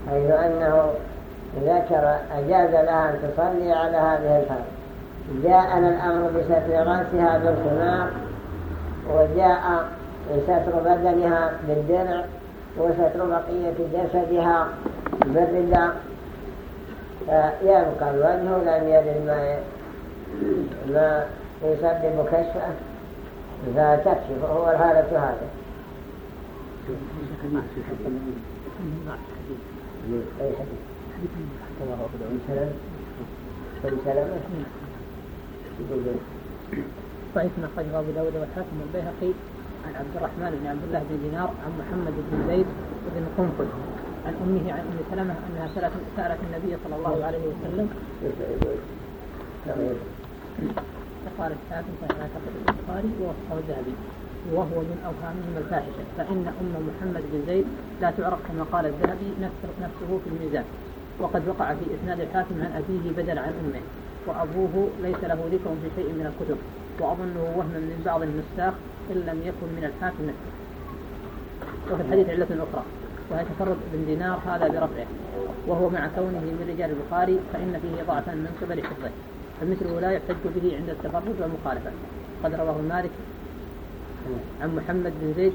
حيث أنه ذكر أجاز لها أن تصلي على هذه الحال جاءنا الأمر بستر رأسها بالخمار وجاء ستر بدنها بالدرع وستر بقية جسدها بالرداء يبقى الوجه لم يرد ما ما يسبب كشفه. فتكشف هو الحالة هذا أي حديث. صحيح من أخرجه أبو داود والحاكم والبيهقي عن عبد الرحمن بن عبد الله بن دينار عن محمد بن زيد بن قنفذ عن أمه عن أم سلمة أنها سألت, سألت النبي صلى الله عليه وسلم. قال الحاكم اعتقد البخاري ووصفه الذهبي وهو من أوهامهم الفاحشة فإن أم محمد بن زيد لا تعرف كما قال الذهبي نفسه في الميزان. وقد وقع في إسناد الحاكم عن أبيه بدل عن أمه وأبوه ليس له ذكر في شيء من الكتب وأظنه وهما من بعض النساخ إن لم يكن من الحاكم. نفسه وفي الحديث علة أخرى وهي تفرد بن دينار هذا برفعه وهو مع كونه من رجال البخاري فإن فيه ضعفا من قبل حفظه فمثله لا يحتج به عند التفرد والمخالفة. قد رواه مالك عن محمد بن زيد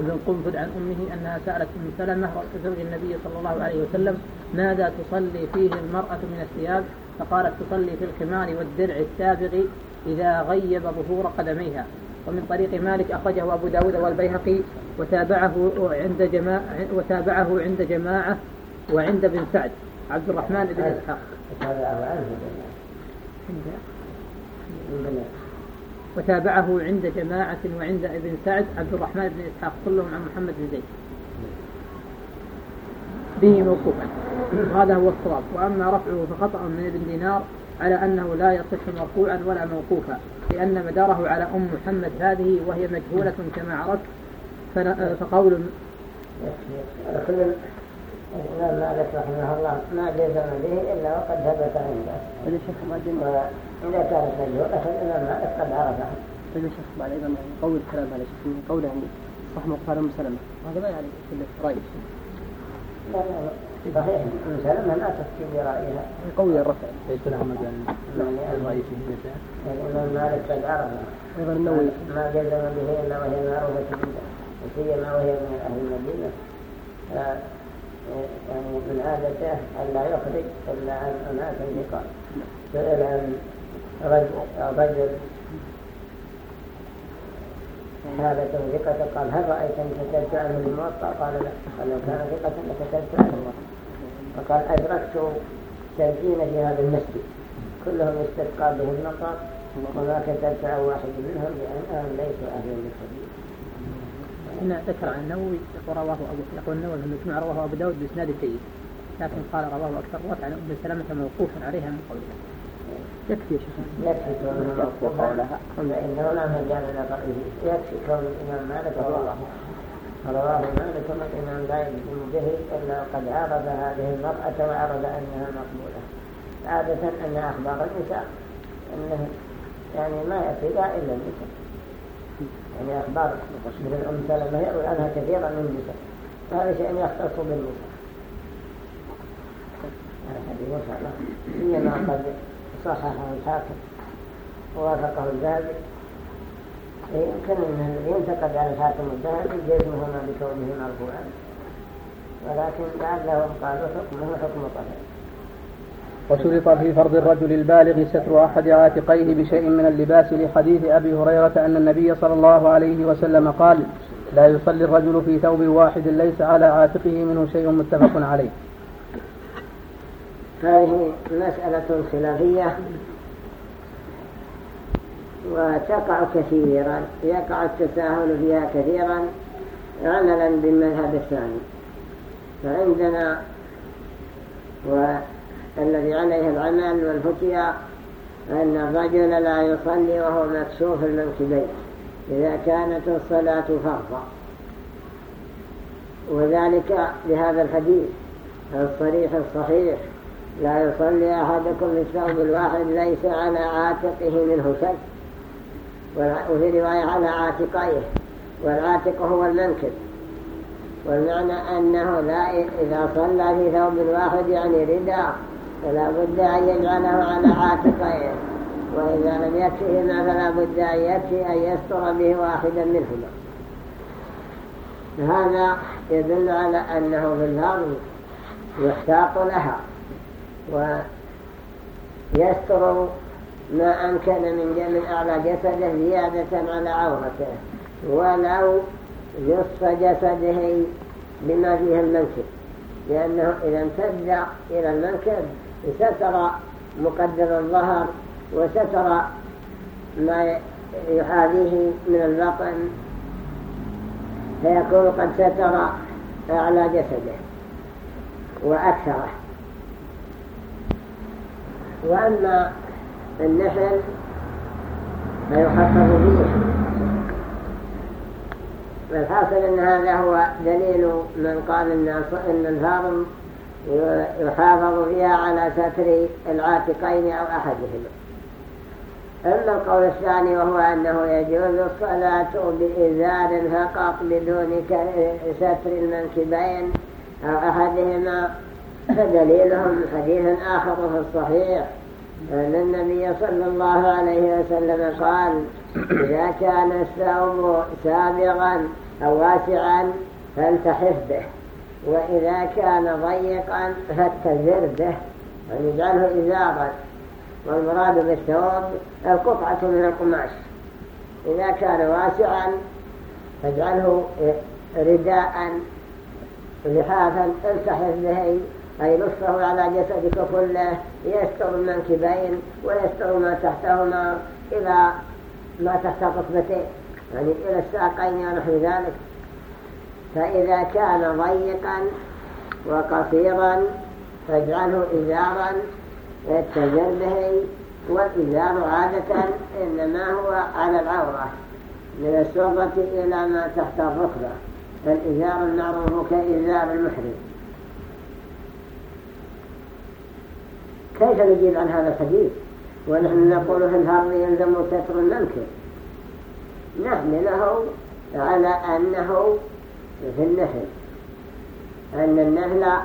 بن قنفذ عن أمه أنها سألت أم سلمة زوج النبي صلى الله عليه وسلم ماذا تصلي فيه المرأة من الثياب؟ فقالت تصلي في الخمار والدرع السابغ إذا غيب ظهور قدميها. ومن طريق مالك أخرجه أبو داود والبيهقي وتابعه عند جماعة وتابعه عند جماعة وعند بن سعد. عبد الرحمن بن إسحاق. وتابعه عند جماعة وعند ابن سعد عبد الرحمن بن إسحاق كلهم عن محمد بن زيد. به موقوفا. وهذا هو الصواب. وأما رفعه فخطأ من ابن دينار على أنه لا يصح مرفوعا ولا موقوفا لأن مداره على أم محمد هذه وهي مجهولة كما عرفت فقول الإمام مالك رحمه الله ما جزم به إلا وقد ثبت عنده. وإذا كانت مجهولة فالإمام مالك قد عرفها طيب شيخ بعد أيضا قول الكلام على شيخ من قوله يعني صح مقال أم سلمة وهذا ما يعني كل رأي لا لا صحيح أم سلمة لا تفتي برأيها قول الرفع. ليس أحمد الرأي في النساء الإمام مالك قد عرفها أيضا النووي ما جزم به إلا وهي معروفة عنده وسيما وهي من أهل المدينة. يعني من عادته ألا يخرج إلا عن أناس ثقات سئل عن رجل حالة ثقة قال هل رأيت أن كتبت عنه الموطأ؟ قال لا. قال لو كان ثقة لكتبت عنه فقال أدركت سبعين في هذا المسجد. كلهم يستسقى به المطر وما كتبت عن واحد منهم لأنهم ليسوا أهلا للحديث. هنا ذكر عن النووي ورواه أبو يقول النووي في المجموع رواه أبو داود بإسناد جيد. لكن قال رواه أكثر. رواة عن أم سلمة موقوفا عليها من قولها يكفي يا شيخ يكفي كون قولها. فإنه لا مجال لرأيه يكفي كون الإمام مالك رواه رواه مالك الإمام لا يجزم به إلا قد عرض هذه المرأة وعرض أنها مقبولة. عادة أن أخبار النساء. أنه يعني ما يكفي إلا النساء. يعني أخبار مثل أم سلمة يروي عنها كثيرا من النساء. وهذا شيء يختص بالنساء. هذا حديث وصل سيما قد صححه الحاكم ووافقه الذهبي يمكن أن ينتقد على الحاكم الذهبي جزمهما بكونه مرفوعا. ولكن لعلهم قالوا حكمه حكم طهر وشرط في فرض الرجل البالغ ستر أحد عاتقيه بشيء من اللباس لحديث أبي هريرة أن النبي صلى الله عليه وسلم قال لا يصلي الرجل في ثوب واحد ليس على عاتقه منه شيء متفق عليه. هذه مسألة خلافية وتقع كثيرا يقع التساهل فيها كثيرا عملا بالمذهب الثاني. فعندنا الذي عليه العمل والفتيا أن الرجل لا يصلي وهو مكسوف المنكبين إذا كانت الصلاة فرضا. وذلك لهذا الحديث الصريح الصحيح. لا يصلي أحدكم في الثوب الواحد ليس على عاتقه منه شيء. وفي رواية على عاتقيه والعاتق هو المنكب والمعنى أنه لا إذا صلى في ثوب واحد يعني رداء فلا بد أن يجعله على عاتقيه. وإذا لم يكفهما فلا بد أن يكفي أن يستر به واحدا منهما. هذا يدل على أنه في الأرض يحتاط لها. ويستر ما أمكن من من أعلى جسده زيادة على عورته ولو نصف جسده بما فيه المنكب. لأنه إذا امتد إلى المنكب ستر مقدر الظهر وستر ما يحاذيه من البطن فيكون قد ستر أعلى جسده وأكثره. وأما النحل فيخفف فيه والحاصل أن هذا هو دليل من قال إن الفارم يحافظ فيها على ستر العاتقين أو أحدهما. أما القول الثاني وهو أنه يجوز الصلاة بإزار فقط بدون ستر المنكبين أو أحدهما فدليلهم حديث آخر في الصحيح أن النبي صلى الله عليه وسلم قال إذا كان الثوب سابغا أو واسعا فالتحف به وإذا كان ضيقا فاتزر به يعني اجعله إزارا والمراد بالثوب القطعة من القماش. إذا كان واسعا فاجعله رداء لحافا التحف به أي نصفه على جسدك كله يستر المنكبين ويستر ما تحتهما إلى ما تحت الركبتين يعني إلى الساقين ونحو ذلك. فإذا كان ضيقا وقصيرا فاجعله إزارا يتزر به. والإزار عادة إنما هو على العورة من السرة إلى ما تحت الركبة. فالإزار المعروف كإزار المحرم. كيف نجيب عن هذا الحديث؟ ونحن نقول في الهرم يلزم ستر المنكر نحمله على أنه في النحل أن النحل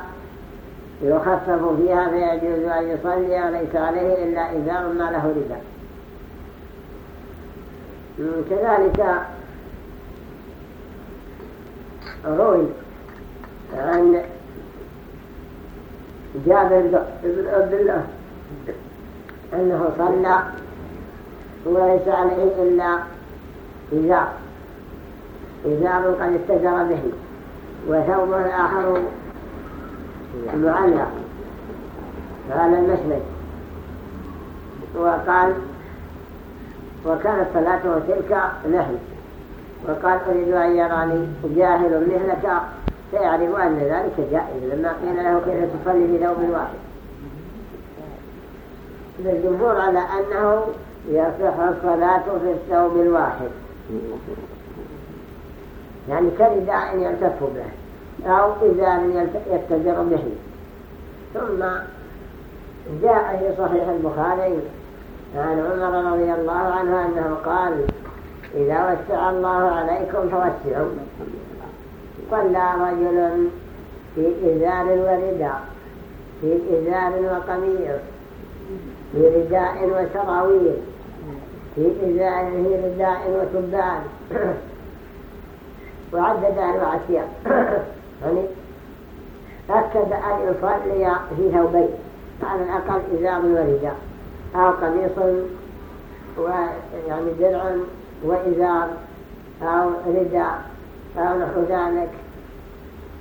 يخفف فيها فيجوز أن يصلي وليس عليه إلا إزار ما له رداء كذلك روي عن جابر بن عبد الله. أنه صلى. وليس عليه إلا إزار إزار قد استجر به. وثوبه الآخر معلق. على المسند. وقال وكانت صلاته تلك نهي وقال أريد أن يراني جاهل مثلك فيعرف أن ذلك جائز لما قيل له كيف تصلي بثوب واحد. الجمهور على أنه يصح الصلاة في الثوب الواحد. يعني كرداء يلتف به أو إزار يتجر به. ثم جاء في صحيح البخاري عن عمر رضي الله عنه أنه قال إذا وسع الله عليكم فوسعوا. صلى رجل في إزار ورداء في إزار وقميص في رداء وسراويل في إزار في رداء وتبان وعدد أنواع الثياب يعني أكد أن يصلي في ثوبين على الأقل إزار ورداء أو قميص ويعني درع وإزار أو رداء أو نحو ذلك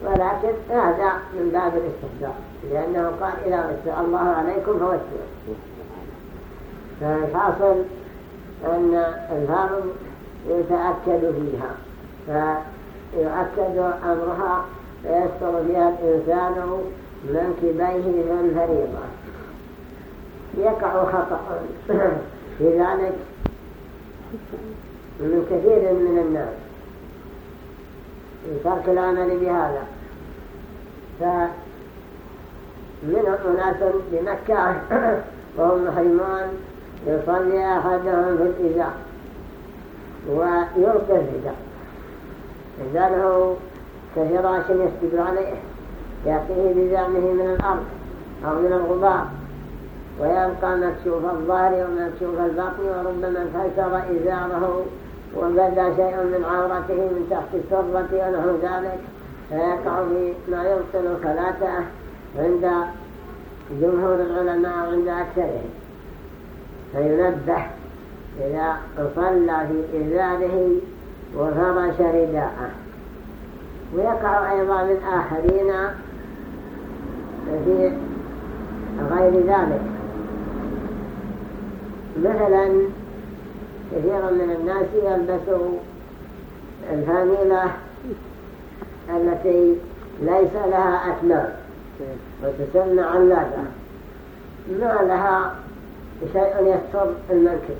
ولكن هذا من باب الاستحباب لأنه قال إذا وسع الله عليكم فوسعوا فالحاصل أن الفرض يتأكد فيها فيؤكد أمرها فيستر فيها الإنسان منكبيه من الفريضة يقع خطأ في ذلك من كثير من الناس. ترك العمل بهذا. فمنهم أناس بمكة وهم محرمون يصلي أحدهم في الإزاء ويلقي الرداء إذا كفراش يسجد عليه يأتيه بزعمه من الأرض أو من الغبار ويبقى مكشوف الظهر ومكشوف البطن وربما انكسر إزاره وبدا شيء من عورته من تحت التربة ونحو ذلك فيقع فيما يبطل صلاته عند جمهور العلماء وعند أكثرهم. فينبه إذا صلى في إزاره وفرش رداءه. ويقع أيضا من آخرين في غير ذلك. مثلا كثير من الناس يلبس الفانيلة التي ليس لها أكمام وتسمى علادة ما لها شيء يستر المنكب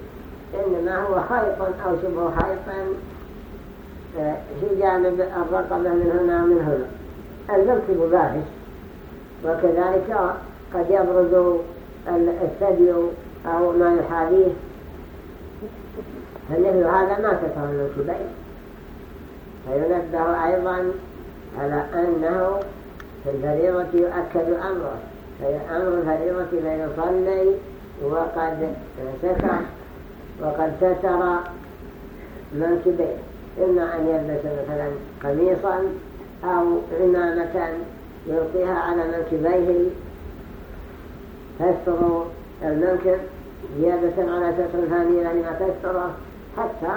إنما هو خيط أو شبه خيط آه، في جانب الرقبة من هنا ومن هنا. المنكب بارز وكذلك قد يبرز الثدي أو ما يحاذيه فالنهي هذا ما ستر المنكبين فينبه أيضا على أنه في الفريضة يؤكد أمره. فأمر الفريضة فيصلي وقد ستر وقد ستر منكبيه إما أن يلبس مثلا قميصا أو عمامة يلقيها على منكبيه تستر المنكب زيادة على ستر ثانية لما تستره حتى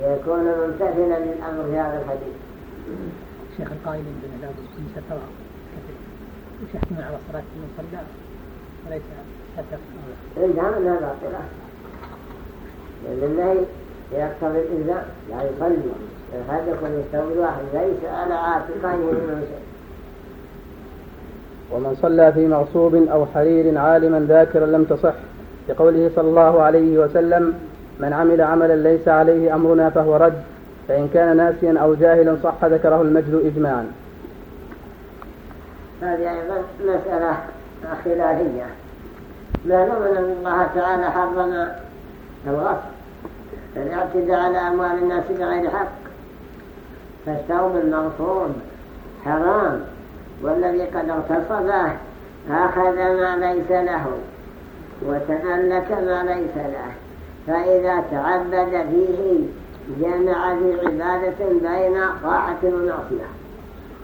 يكون ممتثلا للأمر في هذا الحديث. الشيخ القائل بأداب من ستر وش يحتمل على صلاة المصلى؟ وليس ستر عندها منها باطلة لأن النهي يقتضي الإلزام لا يصلي. أحدكم يستوي الواحد ليس على عاتقين من شيء ومن صلى في مغصوب أو حرير عالما ذاكرا لم تصح لقوله صلى الله عليه وسلم من عمل عملا ليس عليه أمرنا فهو رد فإن كان ناسيا أو جاهلا صح ذكره المجد إجماعا. هذه أيضا مسألة خلافية. معلوم أن الله تعالى حرم الغصب الاعتداء على أموال الناس بغير حق. فالثوب المغصوب حرام والذي قد اغتصبه أخذ ما ليس له وتملك ما ليس له. فإذا تعبد فيه جمع في عبادة بين طاعة ومعصية.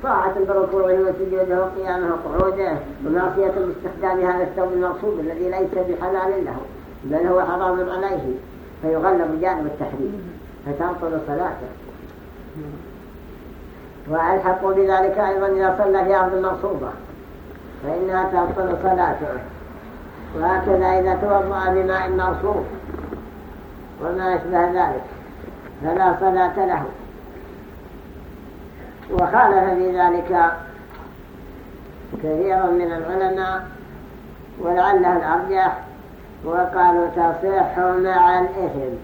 طاعة بركوعه وسجوده وقيامه وقعوده ومعصية باستخدام هذا الثوب المغصوب الذي ليس بحلال له بل هو حرام عليه فيغلب جانب التحريم فتبطل صلاته. وألحقوا بذلك أيضا إذا صلى في أرض مغصوبة فإنها تبطل صلاته. وهكذا إذا توضأ بماء مغصوب وما أشبه ذلك فلا صلاة له. وخالف في ذلك كثير من العلماء ولعله الأرجح وقالوا تصح مع الإثم.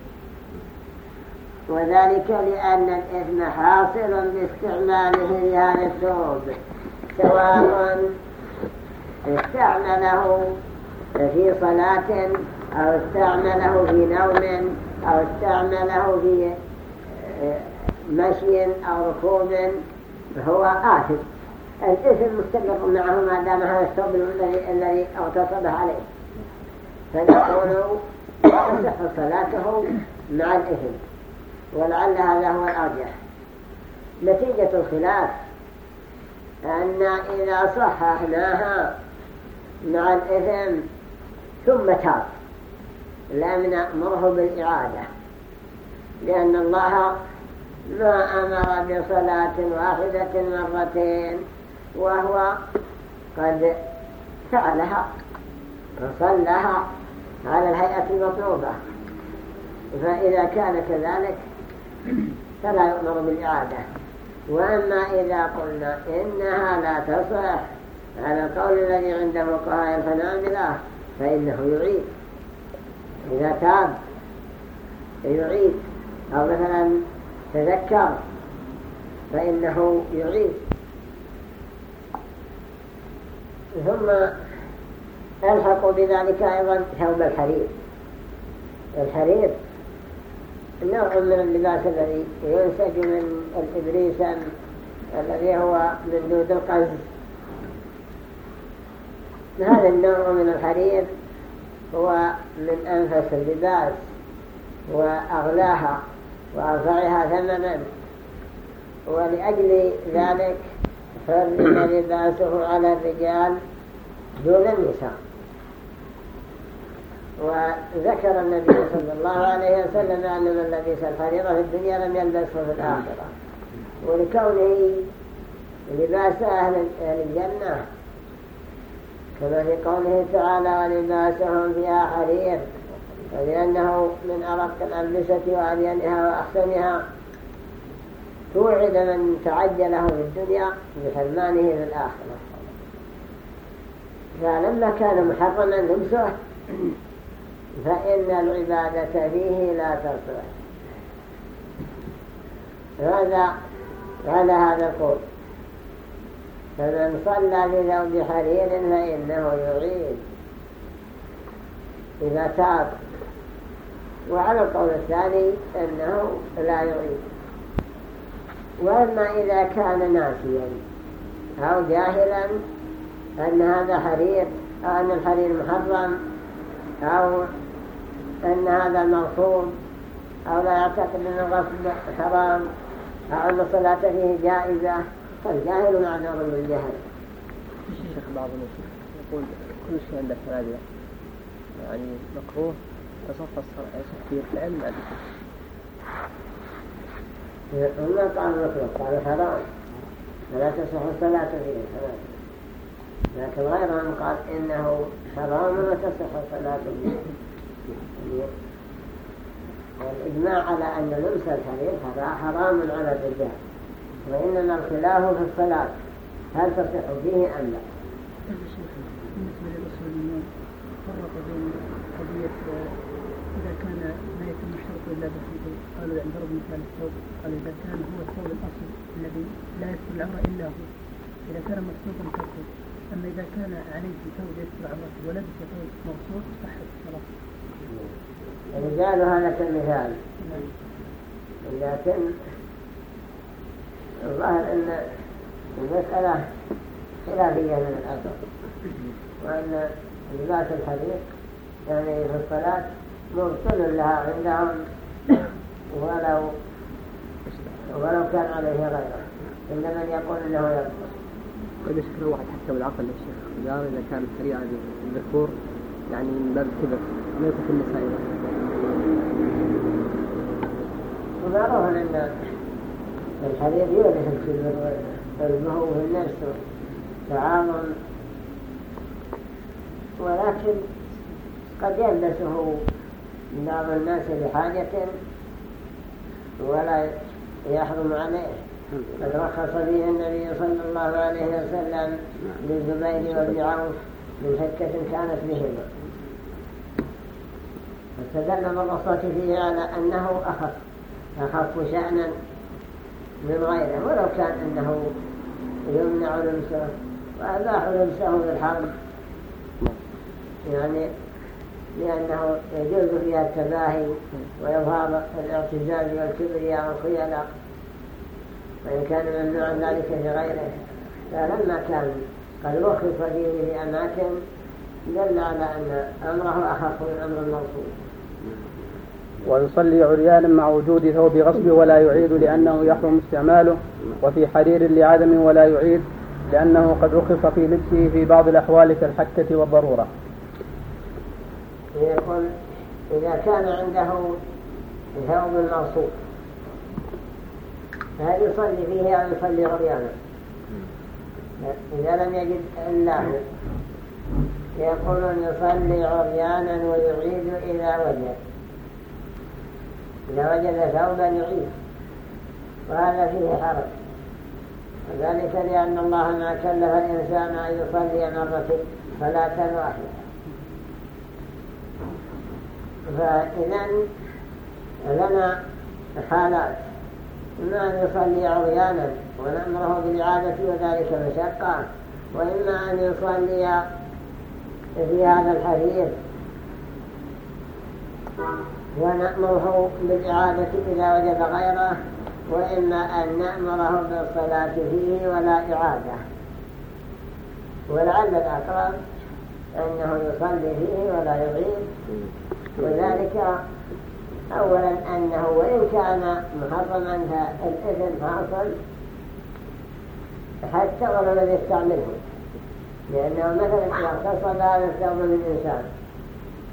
وذلك لأن الإثم حاصل باستعماله لهذا الثوب سواء استعمله في صلاة أو استعمله في نوم أو استعمله في آه، مشي أو ركوب فهو آثم الإثم مستمر معه ما دام هذا الثوب الذي اغتصبه عليه. فنقول تصح صلاته مع الإثم ولعل هذا هو الأرجح. نتيجة الخلاف أن إذا صححناها مع الإثم ثم تاب. لم نأمره بالإعادة لأن الله ما أمر بصلاة واحدة مرتين وهو قد فعلها فصلها على الهيئة المطلوبة. فإذا كان كذلك فلا يؤمر بالإعادة وأما إذا قلنا إنها لا تصح على القول الذي عند فقهاء الحنابلة فإنه يعيد. إذا تاب يعيد أو مثلا تذكر فإنه يعيد. ثم ألحقوا بذلك أيضا ثوب الحرير. الحرير نوع من اللباس الذي ينسج من الإبريسم الذي هو من دود القز. هذا النوع من الحرير هو من أنفس اللباس وأغلاها وأرفعها ثمنا. ولأجل ذلك حرم لباسه على الرجال دون النساء. وذكر النبي صلى الله عليه وسلم أن من لبس الفريضة في الدنيا لم يلبسه في الآخرة. ولكونه لباس أهل الجنة قوله تعالى ولباسهم فيها حرير. ولأنه من أرق الألبسة وأبينها وأحسنها. توعد من تعجله في الدنيا بحرمانه في الآخرة. فلما كان محرما لبسه فإن العبادة فيه لا تصلح هذا على هذا القول. فمن صلى بثوب حرير فإنه يعيد. إذا تاب. وعلى القول الثاني أنه لا يعيد. وأما إذا كان ناسيا أو جاهلا أن هذا حرير أو أن الحرير محرم أو أن هذا مرفوض أو لا يعتقد أن الغصب حرام أو أن الصلاة فيه جائزة. فالجاهل معذور بالجهل الشيخ بعض يقول كل شيء عند الثلاثة يعني مكروه تصف الصلاة فيه الفعل بعد ما قال مكروه قال حرام فلا تصح الصلاة فيه حرام لكن غيرهم قال إنه حرام وتصح الصلاة فيه والإجماع على أن لبس الحرير حرام على الرجال. وإنما الخلاف في الصلاة هل تصح فيه أم لا؟ بالنسبة للأصوليين فرق بين قضية إذا كان ما يتم الشرط إلا بحيث قالوا عند ضرب مثال الثوب قالوا إذا كان هو الثوب الأصل الذي لا يستر العورة إلا هو إذا كان مكتوبا كالثوب أما إذا كان عليه ثوب يستر عورته ولبس ثوب مرصوص صحت الصلاة الرجال هذا كالمثال لكن الظاهر أن المسألة خلافية من الأصل وأن لباس الحديث يعني في الصلاة مبطل لها عندهم ولو ولو كان عليه غيره إلا من يقول أنه يبطل. طيب يشكل واحد حتى بالعقل يا شيخ. قال إذا كان الشريعة الذكور يعني من باب الكبر ما يكون في النساء ومعروف أن الحديث يورث الكبر في النفس. تعاظم ولكن قد يلبسه بعض الناس لحاجة ولا يحرم عليه. قد رخص به النبي صلى الله عليه وسلم للزبير وابن عوف من حكة كانت بهما. فاستدل بالرصاص فيه على أنه أخف أخف شأنا. من غيره ولو كان أنه يمنع لبسه وأباح لبسه في الحرب يعني لأنه يجوز فيها التباهي وإظهار الاعتزاز والكبرياء والخيلاء. وإن كان ممنوعا ذلك في غيره فلما كان قد رخص فيه في أماكن دل على أن أمره أخف من أمر المرفوض ويصلي عريانا مع وجود ثوب غصب ولا يعيد لأنه يحرم استعماله وفي حرير لعدم ولا يعيد لأنه قد رخص في لبسه في بعض الأحوال كالحكة والضرورة. يقول إذا كان عنده ثوب مرصوص فهل يصلي فيه أو يصلي عريانا؟ إذا لم يجد إلا هو. يقولون يصلي عريانا ويعيد إذا وجد إذا وجد ثوبا يعيد. وهذا فيه حرج. وذلك لأن الله ما كلف الإنسان أن يصلي مرة صلاة واحدة فإذا لنا حالات. إما أن يصلي عريانا ونأمره بالإعادة وذلك مشقة. وإما أن يصلي في هذا الحديث ونأمره بالإعادة إذا وجد غيره وإما أن نأمره بالصلاة فيه ولا إعادة. ولعل الأقرب أنه يصلي فيه ولا يغيب. وذلك أولا أنه وإن كان محرما فالإثم حاصل حتى ولو لم يستعمله. لأنه مثلا إذا اغتصب هذا الثوب من الإنسان.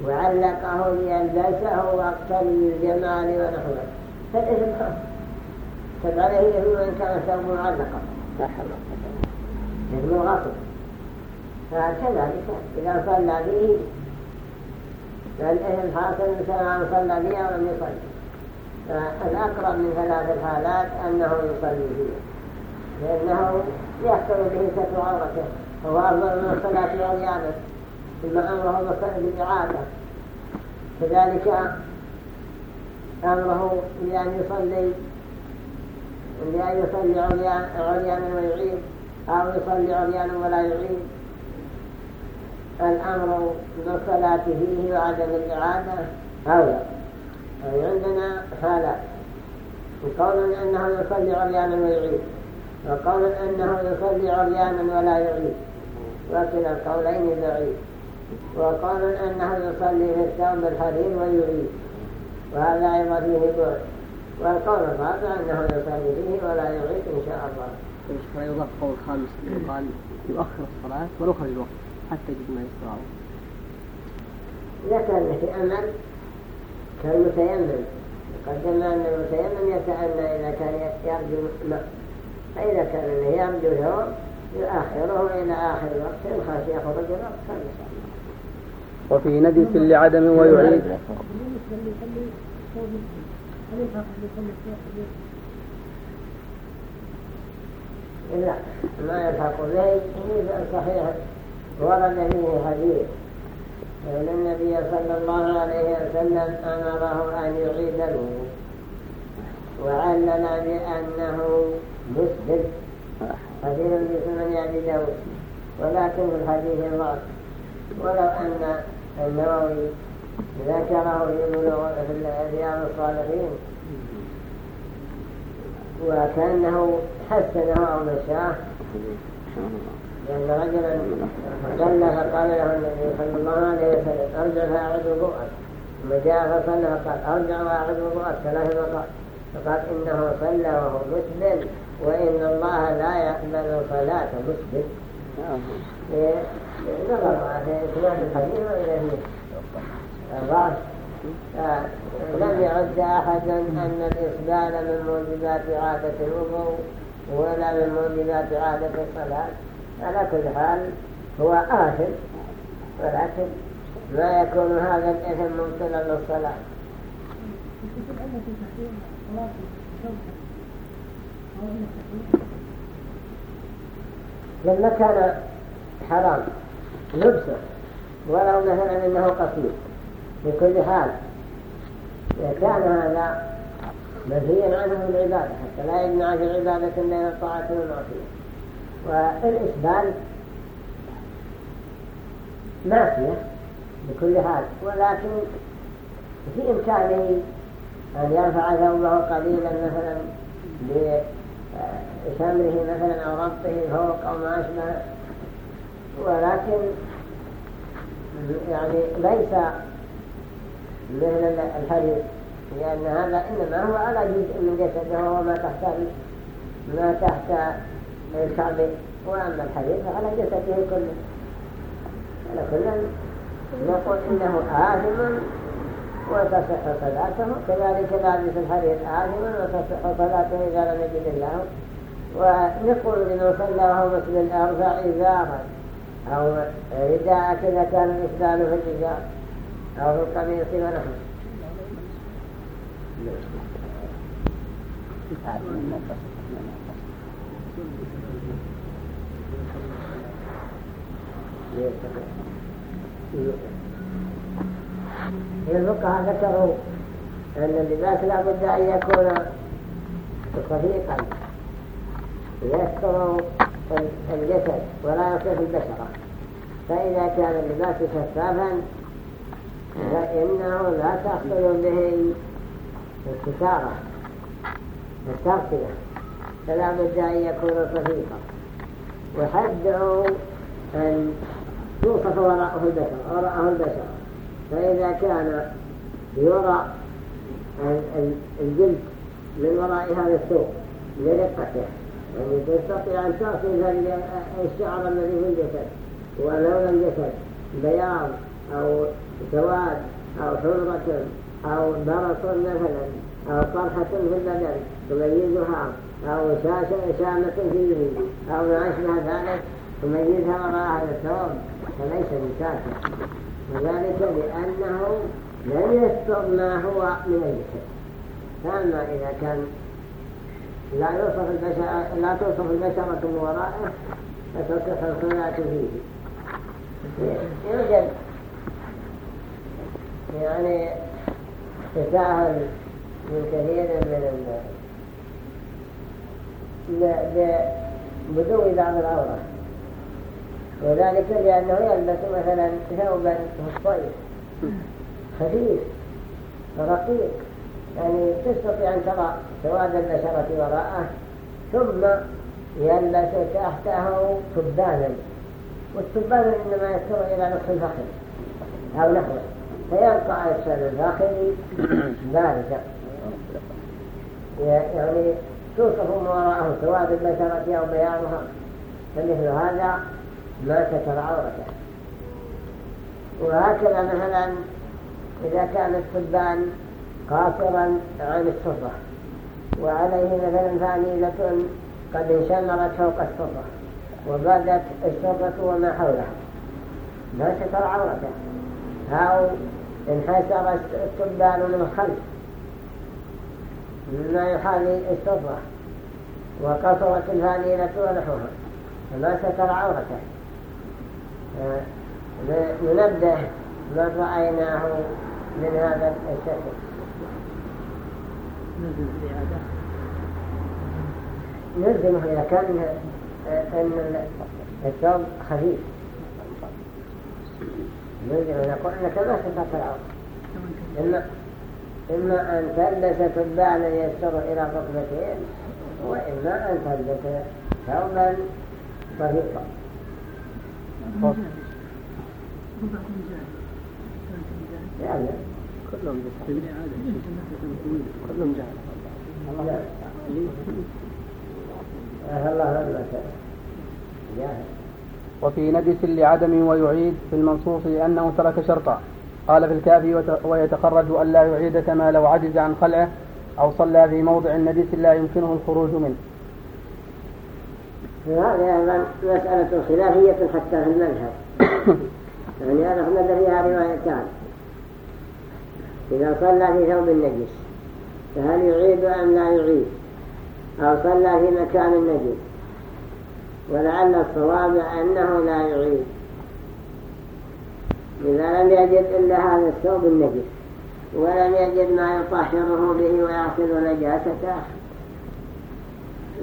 وعلقه ليلبسه وقتا للجمال ونحوه. فالإثم حاصل كتب عليه إثم إن كان الثوب معلقا. إثم الغصب فكذلك إذا صلى به فالإثم حاصل سواء صلى به أو لم يصلي. فالأقرب من ثلاث الحالات أنه يصلي فيه. لأنه يحصل به ستر عورته. هو أفضل من الصلاة عريانه ثم أمره بالإعادة كذلك أمره بأن يصلي بأن يصلي عريانا ويعيد أو يصلي عريانا ولا يعيد الأمر بالصلاة فيه وعدم الإعادة أولى أي عندنا حالات. وقول أنه يصلي عريانا ويعيد وقول أنه يصلي عريانا ولا يعيد وكلا القولين بعيد. وقول أنه يصلي في الثوب الحرير ويعيد. وهذا أيضا فيه بعد والقول الرابع أنه يصلي فيه ولا يعيد إن شاء الله. يضاف قول خامس قال يؤخر الصلاة ولو خرج الوقت حتى يجد ما يستطيع إذا كان في أمل كالمتيمم. قدمنا أن المتيمم يتأنى إذا كان يرجو ماء فإذا كان يرجو يوم يؤخره إلى آخر الوقت خاش يخرج الوقت. فليصلي وفي نجس لعدم ويعيد. لا ما يلحق به صحيح ورد فيه حديث أن النبي صلى الله عليه وسلم أمره أن يعيد وعلل بأنه مسجد حديث بسنن أبي داود ولكن الحديث ضعف ولو أن النووي ذكره في رياض الصالحين وكأنه حسنه أو مشاه لأن رجلا صلى فقال له النبي صلى الله عليه وسلم أرجع فأعد وضوءك ثم جاء فصلى فقال أرجع وأعد وضوءك ثلاث مرات فقال إنه صلى وهو مسلم وإن الله لا يقبل صلاة مسلم. الراس لم يعد أحد أن الإسبال من موجبات عادة الوضوء ولا من موجبات عادة الصلاة على كل حال هو آثم ولكن ما يكون هذا الإثم مبطلا للصلاة لما كان حرام. لبسه. ولو مثلا إنه قصير. في كل حال كان هذا منهيا عنه من العبادة حتى لا يجمع في العبادة بين الطاعة والمعصية والإسبال معصية بكل حال. ولكن في إمكانه أن يرفع ثوبه قليلا مثلا بشمره مثلا أو ربطه فوق أو ما أشبه. ولكن يعني ليس مثل الحديث لأن هذا إنما هو على جزء من جسده وما تحت ما تحت الكعب. وأما الحديث فعلى جسده كله. على كل نقول إنه آثم وتصح صلاته. كذلك لابس الحديث آثم وتصح صلاته إذا لم يجد الله. ونقول لمن صلى مسلم أرفع إزارا أو رداء كذا كان الإسلام في الإزار. أو في القميص ونحن. الفقهاء ذكروا أن اللباس لا بد أن يكون خفيفا يستر الجسد ولا يصف البشرة فإذا كان اللباس شفافا فإنه لا تحصل به الستارة التغطية. فلا بد أن يكون خفيفا وحده أن يوصف وراءه البشر وراءه البشر. فإذا كان يرى الجلد من وراء هذا الثوب لرقته تستطيع أن تصف الشعر الذي في الجسد ولون الجسد بياض أو سواد أو حمرة أو برص مثلا أو طرحة في البدن تميزها أو شامة فيه أو ما أشبه ذلك تميزها وراء هذا الثوب فليس بكافر وذلك لأنه لم ما هو من الجسد. فأما إذا كان لا يوصف البشرة لا توصف البشرة من ورائه فتصح الصلاة فيه يوجد يعني تساهل من كثير من بدو بعض العورة. وذلك لأنه يلبس مثلا ثوبا في الصيف خفيف رقيق. يعني تستطيع أن ترى سواد البشرة وراءه ثم يلبس تحته تبانا والتبان إنما يستر إلى نصف الفخذ أو نحوه فيبقى أسفل الفخذ بارزا يعني توصف ما وراءه سواد البشرة أو بياضها فمثل هذا ما ستر عورته. وهكذا مثلا إذا كان التبان قاصرا عن الصفة. وعليه مثلا فانيلة قد انشمرت فوق الصفة وبدت الصفة وما حولها. ما ستر عورته أو انحسر التبان من الخلف. مما يحاذي الصفة وقصرت الفانيلة ونحوها. فما ستر عورته ننبه من رأيناه من هذا الشكل. نلزمه إذا كان أن الثوب خفيف نلزم نقول أنك ما سترت العرض إما, إما أن تلبس تبانا يستر إلى ركبتين وإما أن تلبس ثوبا طريقا يعني كلهم كلهم جهل الله. وفي نجس لعدم ويعيد في المنصوص لأنه ترك شرطا. قال في الكافي ويتخرج أن لا يعيد كما لو عجز عن خلعه أو صلى في موضع نجس لا يمكنه الخروج منه. هذه أيضا مسألة خلافية حتى في المذهب. يعني هذا فيها روايتان. إذا صلى في ثوب النجس فهل يعيد أم لا يعيد؟ أو صلى في مكان النجس ولعل الصواب أنه لا يعيد. إذا لم يجد إلا هذا الثوب النجس ولم يجد ما يطهره به ويغسل نجاسته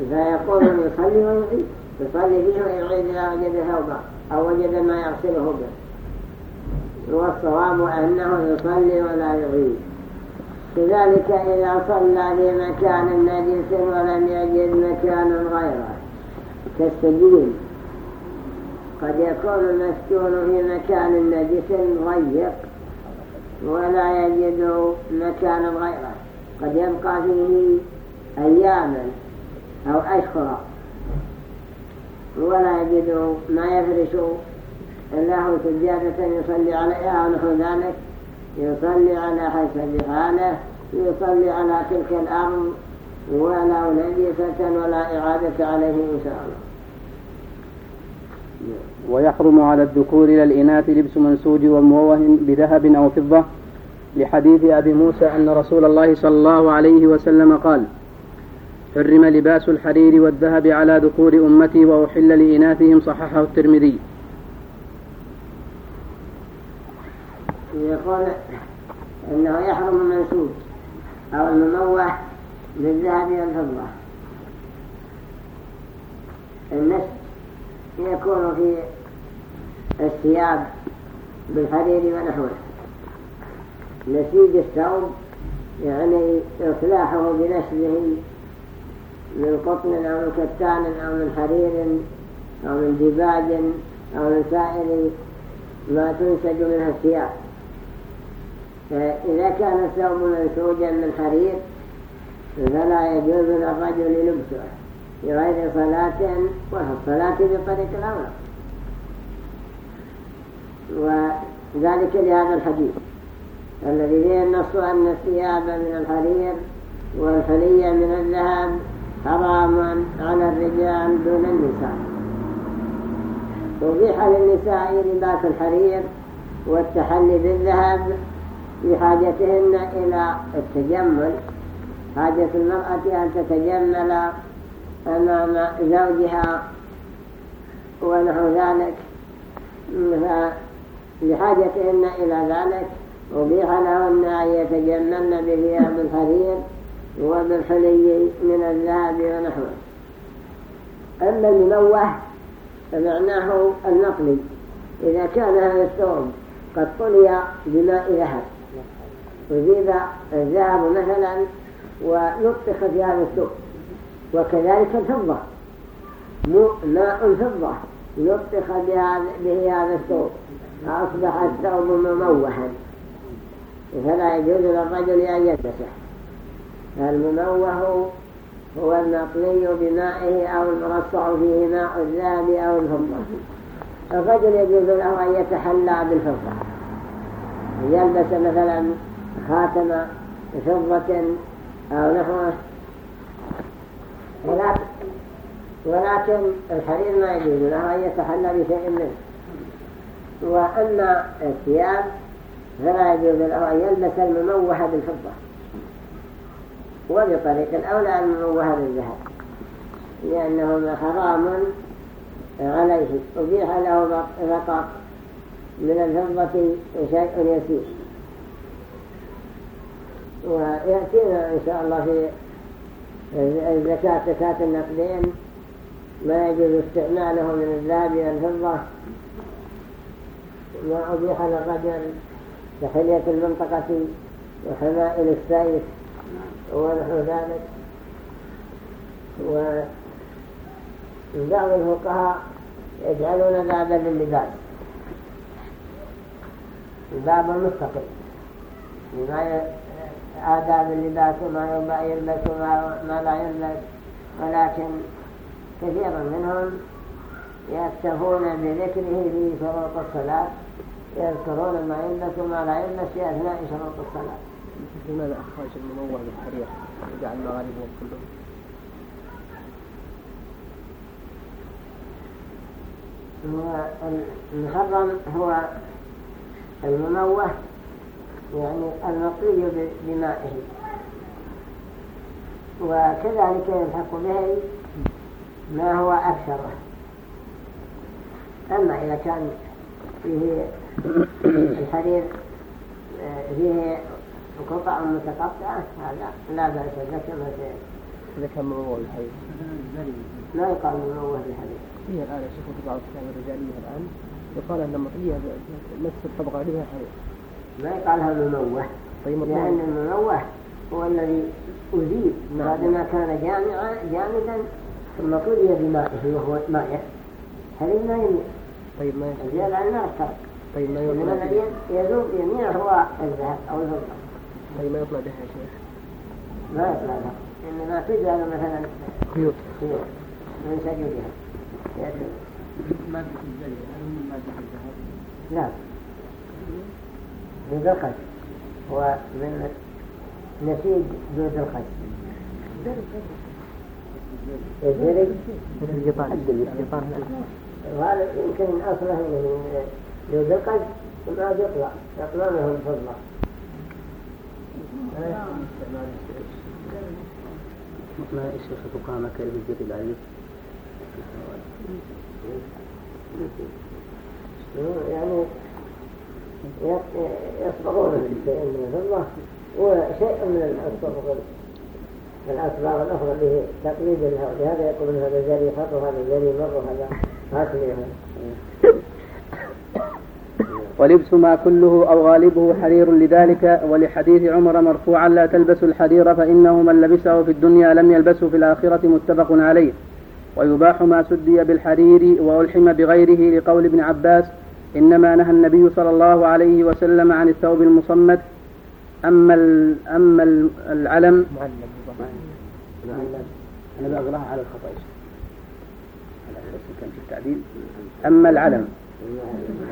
فيقول يصلي ويعيد يصلي فيه ويعيد إذا وجد ثوبا أو وجد ما يغسله به. والصواب أنه يصلي ولا يعيد كذلك إذا صلى في مكان نجس ولم يجد مكان غيره. كالسجين قد يكون المسكون في مكان نجس ضيق ولا يجد مكان غيره. قد يبقى فيه أياما أو أشهر ولا يجد ما يفرش له سجادة يصلي عليها ونحو ذلك. يصلي على حسب حاله يصلي على تلك الأرض ولا نجسة ولا إعادة عليه إن شاء الله. ويحرم على الذكور إلى الإناث لبس منسوج وموه بذهب أو فضة. لحديث أبي موسى أن رسول الله صلى الله عليه وسلم قال حرم لباس الحرير والذهب على ذكور أمتي وأحل لإناثهم صححه الترمذي. يقول إنه يحرم المنسوج أو المموه بالذهب والفضة. النسج يكون في الثياب بالحرير ونحوه نسيج الثوب يعني إصلاحه بنسجه من قطن أو من كتان أو من حرير أو من دباج أو من سائر ما تنسج منها الثياب. فإذا كان الثوب منسوجا من حرير فلا يجوز للرجل لبسه بغير صلاة الصلاة بطريق الأمر. وذلك لهذا الحديث الذي فيه النص أن الثياب من الحرير والحلي من الذهب حرام على الرجال دون النساء. وبيح للنساء لباس الحرير والتحلي بالذهب لحاجتهن إلى التجمل. حاجة المرأة أن تتجمل أمام زوجها ونحو ذلك. لحاجتهن إلى ذلك أبيح لهن أن يتجملن بثياب الحرير وبالحلي من الذهب ونحوه. أما المنوه فمعناه النقلي إذا كان هذا الثوب قد طلي بماء ذهب وزيد الذهب مثلا ونطخ في هذا الثوب وكذلك الفضة. ماء فضة نطخ به هذا الثوب فأصبح الثوب مموها فلا يجوز للرجل أن يلبسه. المموه هو المطلي بمائه أو المرصع فيه ماء الذهب أو الفضة. الرجل يجوز له أن يتحلى بالفضة. يلبس مثلا خاتم فضة أو نحوه ولكن الحرير ما يجوز له أن يتحلى بشيء منه. وأما الثياب فلا يجوز له أن يلبس المموه بالفضة. وبطريق الأولى المموه بالذهب. لأنه حرام عليه. أبيح له فقط من الفضة شيء يسير. ويأتينا إن شاء الله في الزكاة زكاة النقدين. ما يجوز استعماله من الذهب والفضة ما أبيح للرجل تحلية المنطقة وحمائل السيف ونحو ذلك. وبعض الفقهاء يجعلون بابا للباس بابا مستقل بما آداب اللباس وما يلبس وما لا يلبس ولكن كثير منهم يكتفون بذكره في شروط الصلاة يذكرون ما يلبس وما لا يلبس في أثناء شروط الصلاة. لماذا أخرج المموه بالحرير وجعل مغالبهم كلهم. هو المحرم هو المموه يعني المطي بمائه. وكذلك يلحق به ما هو أكثره أما إذا كان فيه الحرير فيه قطع متقطعة هذا لا بأس لك ما إذا كان مموه بالحرير لا يقال مموه بالحرير هي الآن يا شيخ في بعض الكتاب الرجالية الآن يقال أن مطية نفس الطبقة عليها حرير. ما يقال هذا المموه طيب لأن المموه هو الذي أزيد بعد ما كان جامعا جامدا ثم طلي بمائه وهو مائه. هذه ما يميع طيب ما الزيادة عن النار ترك. طيب ما يطلع الذي يذوب يميع هو الذهب أو الفضة. طيب ما يطلع بها يا شيخ؟ ما يطلع له إنما تجعل مثلا. خيوط. خيوط. من هل من مادة الذهب؟ لا. دود الخش هو من نسيج دود الخش الزرق الجيطان وهذا يمكن أصله من دود الخش وما يطلع. يطلع منه الفضة ما الشيخ تقام كلب الجري العريض يعني يصبغون بشيء من الفضة وشيء من الصبغ الأصباغ الأخرى به تقليد لها ولهذا يقولون هذا زري خط وهذا زري مر وهذا هاتمي ولبس ما كله أو غالبه حرير لذلك ولحديث عمر مرفوعا لا تلبسوا الحرير فإنه من لبسه في الدنيا لم يلبسه في الآخرة متفق عليه. ويباح ما سدي بالحرير وألحم بغيره لقول ابن عباس إنما نهى النبي صلى الله عليه وسلم عن الثوب المصمت أما أما العلم. معلم أنا بأقراها على الخطأ كان في التعديل أما العلم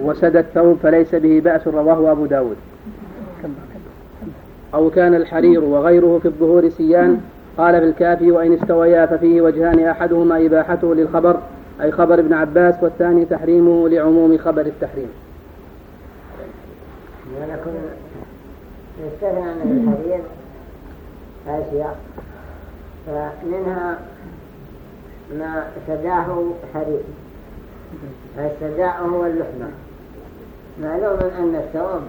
وسد الثوب فليس به بأس رواه أبو داود. أو كان الحرير وغيره في الظهور سيان قال في الكافي وإن استويا ففيه وجهان أحدهما إباحته للخبر. أي خبر ابن عباس والثاني تحريمه لعموم خبر التحريم. ولكن يستثنى من الحرير. أشياء فمنها ما سداه حرير. السداء هو اللحمة. معلوم أن الثوب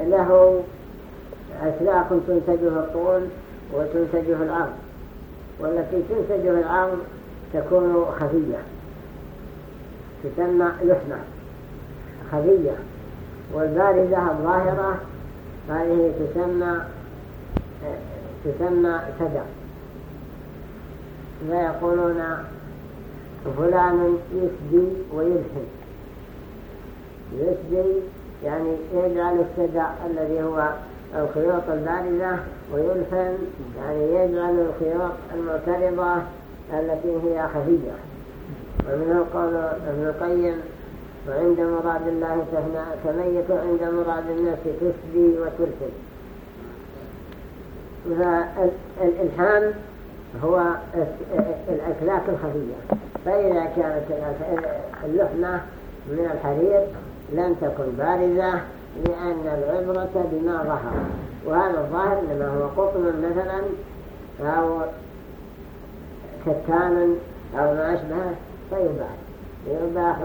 له أسلاك تنتجه الطول وتنتجه العرض والتي تنتجه العرض تكون خفية. تسمى لحمة. خفية. والبارزة الظاهرة هذه تسمى تسمى سدى فيقولون فلان يسدي ويلحم. يسدي يعني يجعل السدى الذي هو الخيوط البارزة ويلحم. يعني يجعل الخيوط المعترضة؟ التي هي خفية ومنه قول ابن القيم وعند مراد الله تهنى كميت عند مراد الناس تسدي وترسل. فالإلحام هو الأكلاك الخفية. فإذا كانت اللحمة من الحرير لن تكن بارزة لأن العبرة بما ظهر. وهذا الظاهر لما هو قطن مثلا أو كتان أو ما أشبهه فيباح يباح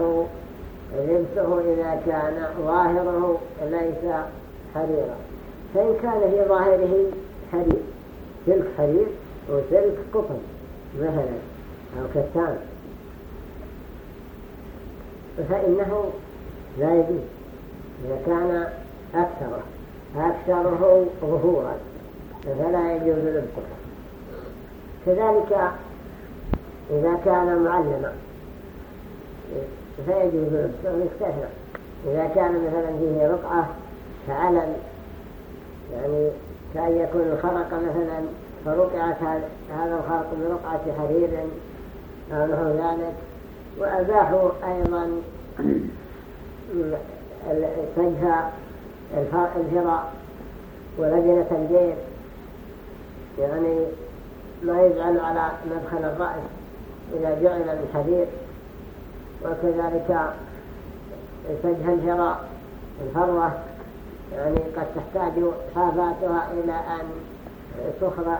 لبسه إذا كان ظاهره ليس حريرا. فإن كان في ظاهره حرير. سلك حرير وسلك قطن مثلا أو كتان. فإنه لا يجوز. إذا كان أكثره أكثره ظهورا فلا يجوز لبسه كذلك إذا كان معلما. فيجوز لبسه يستثنى إذا كان مثلا فيه رقعة كعلم يعني كأن يكون الخرق مثلا فرقعت هذا الخرق برقعة حرير أو نحو ذلك. وأباحوا أيضا فجها الفراء ولجنة الجير يعني ما يجعل على مدخل الرأس. إذا جعل من حديد وكذلك فجها الفراء الفروة يعني قد تحتاج حافاتها إلى أن تخرى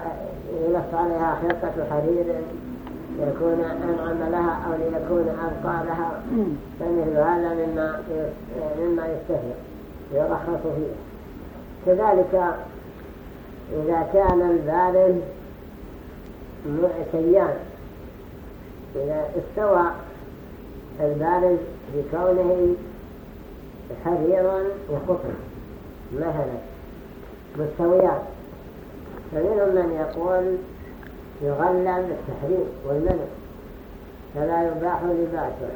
يلف عليها خرقة حرير يكون أنعم لها أو ليكون أبقى لها فمثل هذا مما مما يستهل يرخص فيه. كذلك إذا كان البارز سيان إذا استوى البارز بكونه حريرا وقطن مثلا مستويات. فمنهم من يقول يغلب التحريم والمنع فلا يباح لباسه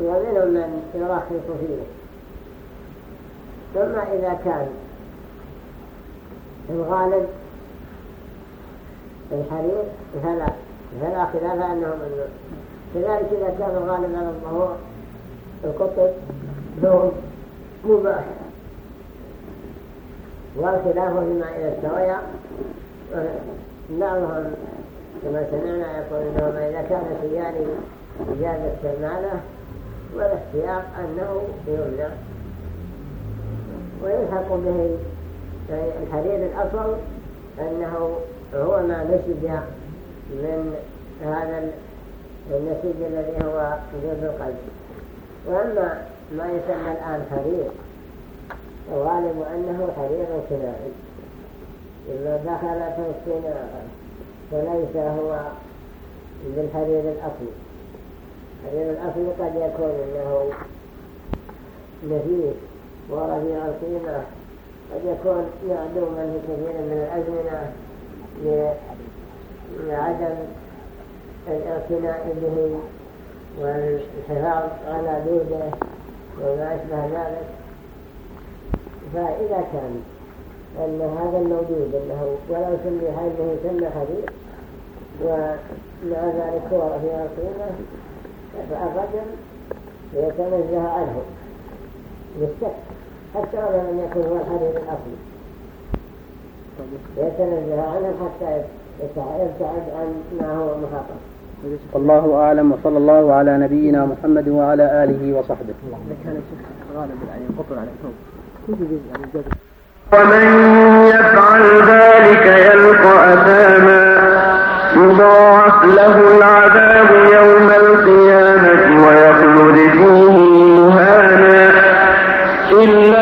ومنهم من يرخص فيه. ثم إذا كان الغالب الحرير فلا. فلا خلاف أنه ممنوع كذلك إذا كان الغالب على الظهور القطب ثوب مباح. والخلاف فيما إذا استويا بعضهم كما سمعنا يقول انه إذا كان سياري اجازه كماله والاحتياط أنه يمنع ويلحق به الحديد الأصل أنه هو ما نسج من هذا النسيج الذي هو جزء القلب. وأما ما يسمى الآن حرير الغالب أنه حرير صناعي. إذا دخل في الصناعة فليس هو بالحرير الأصلي. الحرير الأصلي قد يكون أنه نفيس ورفيع القيمة. قد يكون معدوما في كثير من الأزمنة لعدم الاعتناء به والحفاظ على دوده وما أشبه ذلك فإذا كان أن هذا الموجود أنه ولو سمي حيثه سمى حديث ومع ذلك صور فيها القيمة فالرجل يتنزه عنه بالشك حتى لو لم يكن هو الحديث الأصلي. يتنزه عنه حتى يبتعد عن ما هو والله أعلم وصلى الله على نبينا محمد وعلى آله وصحبه. ومن يفعل ذلك يلقى أثاما يضاعف له العذاب يوم القيامة ويخلد فيه مهانا. إلا